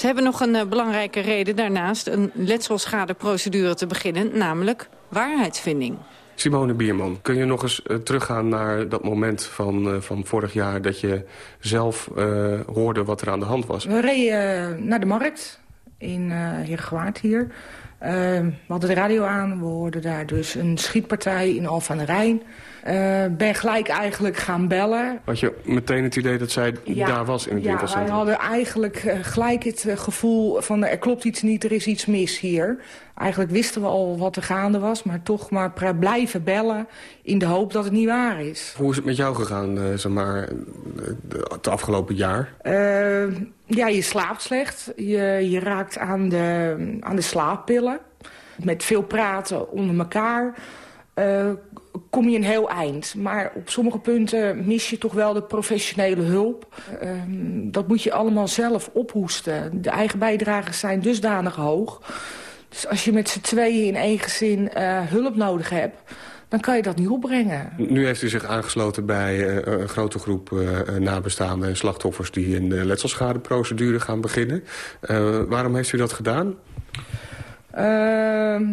Ze hebben nog een uh, belangrijke reden daarnaast een letselschadeprocedure te beginnen, namelijk waarheidsvinding. Simone Bierman, kun je nog eens uh, teruggaan naar dat moment van, uh, van vorig jaar... dat je zelf hoorde wat er aan de hand was? We reden naar de markt in uh, hier. we hadden de radio aan, we hoorden daar dus een schietpartij in Alphen aan de Rijn... Uh, ben gelijk eigenlijk gaan bellen. Had je meteen het idee dat zij ja, daar was in het ja, winkelcentrum? Ja, wij hadden eigenlijk uh, gelijk het uh, gevoel van er klopt iets niet, er is iets mis hier. Eigenlijk wisten we al wat er gaande was, maar toch maar blijven bellen in de hoop dat het niet waar is. Hoe is het met jou gegaan, zeg maar, het afgelopen jaar? ja, je slaapt slecht, je, je raakt aan de, aan de slaappillen. Met veel praten onder elkaar kom je een heel eind. Maar op sommige punten mis je toch wel de professionele hulp. Um, dat moet je allemaal zelf ophoesten. De eigen bijdragen zijn dusdanig hoog. Dus als je met z'n tweeën in één gezin uh, hulp nodig hebt dan kan je dat niet opbrengen. Nu heeft u zich aangesloten bij uh, een grote groep uh, nabestaanden en slachtoffers... die een uh, letselschadeprocedure gaan beginnen. waarom heeft u dat gedaan? Ehm,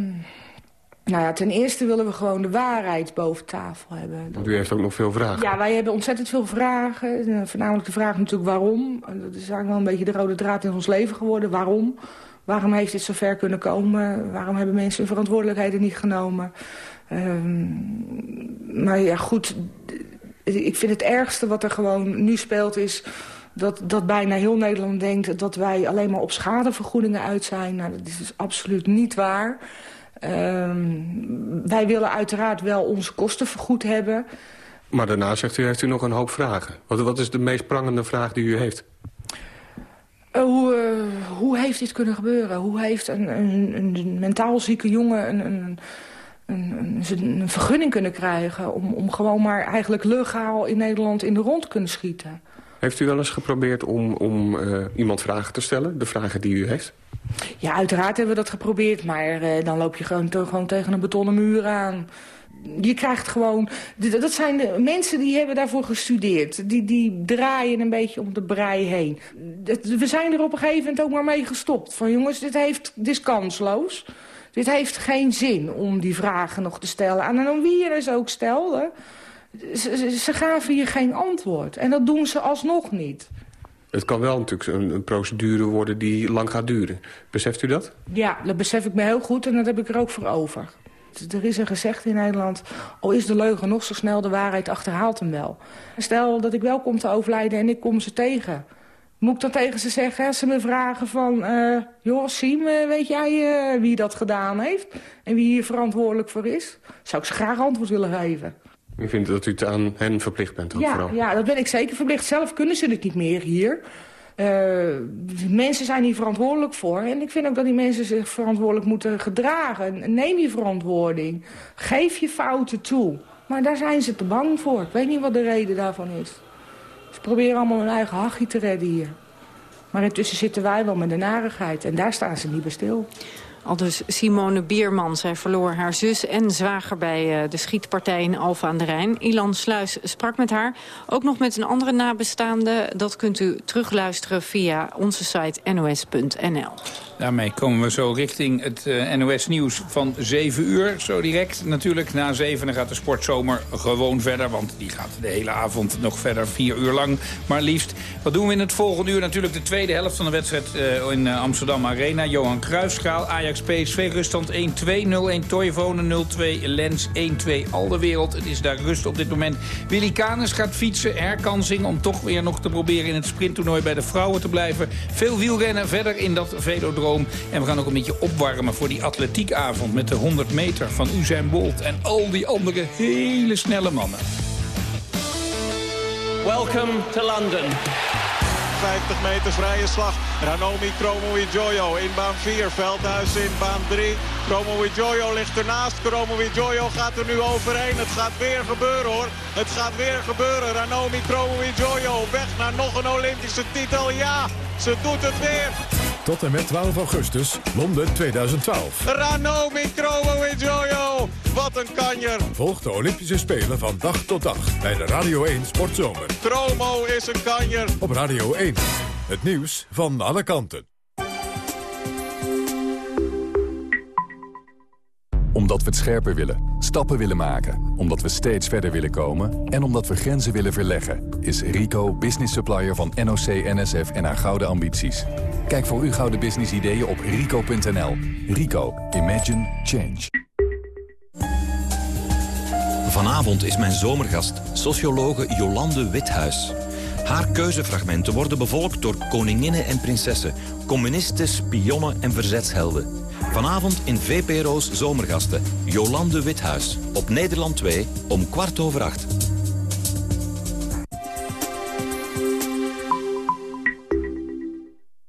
nou ja, ten eerste willen we gewoon de waarheid boven tafel hebben. Want u heeft ook nog veel vragen. Ja, wij hebben ontzettend veel vragen. Eh, voornamelijk de vraag natuurlijk waarom. Dat is eigenlijk wel een beetje de rode draad in ons leven geworden. Waarom? Waarom heeft dit zover kunnen komen? Waarom hebben mensen hun verantwoordelijkheden niet genomen? Um, maar ja, goed, ik vind het ergste wat er gewoon nu speelt is... Dat, dat bijna heel Nederland denkt dat wij alleen maar op schadevergoedingen uit zijn. Nou, dat is dus absoluut niet waar. Um, wij willen uiteraard wel onze kosten vergoed hebben. Maar daarna zegt u, heeft u nog een hoop vragen. Wat, wat is de meest prangende vraag die u heeft? Uh, hoe, uh, hoe heeft dit kunnen gebeuren? Hoe heeft een, een, een mentaal zieke jongen een, een, een, een, vergunning kunnen krijgen... Om, om gewoon maar eigenlijk legaal in Nederland in de rond te kunnen schieten? Heeft u wel eens geprobeerd om, om uh, iemand vragen te stellen? De vragen die u heeft? Ja, uiteraard hebben we dat geprobeerd. Maar uh, dan loop je gewoon, gewoon tegen een betonnen muur aan. Je krijgt gewoon... Dat zijn de mensen die hebben daarvoor gestudeerd. Die, die draaien een beetje om de brei heen. We zijn er op een gegeven moment ook maar mee gestopt. Van jongens, dit, heeft, dit is kansloos. Dit heeft geen zin om die vragen nog te stellen. En dan wie je dus ook stelde... Ze, ze, gaven je geen antwoord. En dat doen ze alsnog niet. Het kan wel natuurlijk een, een, procedure worden die lang gaat duren. Beseft u dat? Ja, dat besef ik me heel goed en dat heb ik er ook voor over. Er is een gezegd in Nederland, al is de leugen nog zo snel, de waarheid achterhaalt hem wel. Stel dat ik wel kom te overlijden en ik kom ze tegen. Moet ik dan tegen ze zeggen, als ze me vragen van... Uh, joh, Siem, uh, weet jij uh, wie dat gedaan heeft? En wie hier verantwoordelijk voor is? Zou ik ze graag antwoord willen geven. U vindt dat u het aan hen verplicht bent? ja, vooral. ja, dat ben ik zeker verplicht. Zelf kunnen ze het niet meer hier. Uh, mensen zijn hier verantwoordelijk voor. En ik vind ook dat die mensen zich verantwoordelijk moeten gedragen. Neem je verantwoording. Geef je fouten toe. Maar daar zijn ze te bang voor. Ik weet niet wat de reden daarvan is. Ze proberen allemaal hun eigen hachje te redden hier. Maar intussen zitten wij wel met de narigheid. En daar staan ze niet bij stil. Al dus Simone Bierman. Zij verloor haar zus en zwager bij uh, de schietpartij in Alphen aan de Rijn. Ilan Sluis sprak met haar. Ook nog met een andere nabestaande. Dat kunt u terugluisteren via onze site nos.nl. Daarmee komen we zo richting het uh, NOS-nieuws van 7 uur. Zo direct natuurlijk. Na 7 gaat de sportzomer gewoon verder. Want die gaat de hele avond nog verder, 4 uur lang. Maar liefst, wat doen we in het volgende uur? Natuurlijk de tweede helft van de wedstrijd uh, in uh, Amsterdam Arena. Johan Cruijffschaal, Ajax PSV, ruststand 1-2, 0-1 Toivonen, 0-2 Lens, 1-2 al de wereld. Het is daar rust op dit moment. Willy Canes gaat fietsen, herkansing om toch weer nog te proberen in het sprinttoernooi bij de vrouwen te blijven. Veel wielrennen verder in dat velodroom en we gaan ook een beetje opwarmen voor die atletiekavond... met de 100 meter van Usain Bolt en al die andere hele snelle mannen. Welcome to London. 50 meter vrije slag. Ranomi Kromo Jojo in baan 4. Veldhuis in baan 3. Kromo Jojo ligt ernaast. Kromo Jojo gaat er nu overheen. Het gaat weer gebeuren hoor. Het gaat weer gebeuren. Ranomi Kromo Jojo weg naar nog een Olympische titel. Ja, ze doet het weer. Tot en met 12 augustus, Londen 2012. Ranomi Kromo Jojo. Wat een kanjer. Volg de Olympische Spelen van dag tot dag bij de Radio 1 Sportzomer. Kromo is een kanjer. Op Radio 1. Het nieuws van alle kanten. Omdat we het scherper willen, stappen willen maken, omdat we steeds verder willen komen... en omdat we grenzen willen verleggen, is Rico business supplier van NOC, NSF en haar gouden ambities. Kijk voor uw gouden business ideeën op rico.nl. Rico, Imagine, Change. Vanavond is mijn zomergast, sociologe Jolande Withuis. Haar keuzefragmenten worden bevolkt door koninginnen en prinsessen... communisten, spionnen en verzetshelden. Vanavond in VPRO's Zomergasten, Jolande Withuis. Op Nederland 2 om kwart over acht.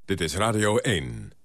Dit is Radio 1.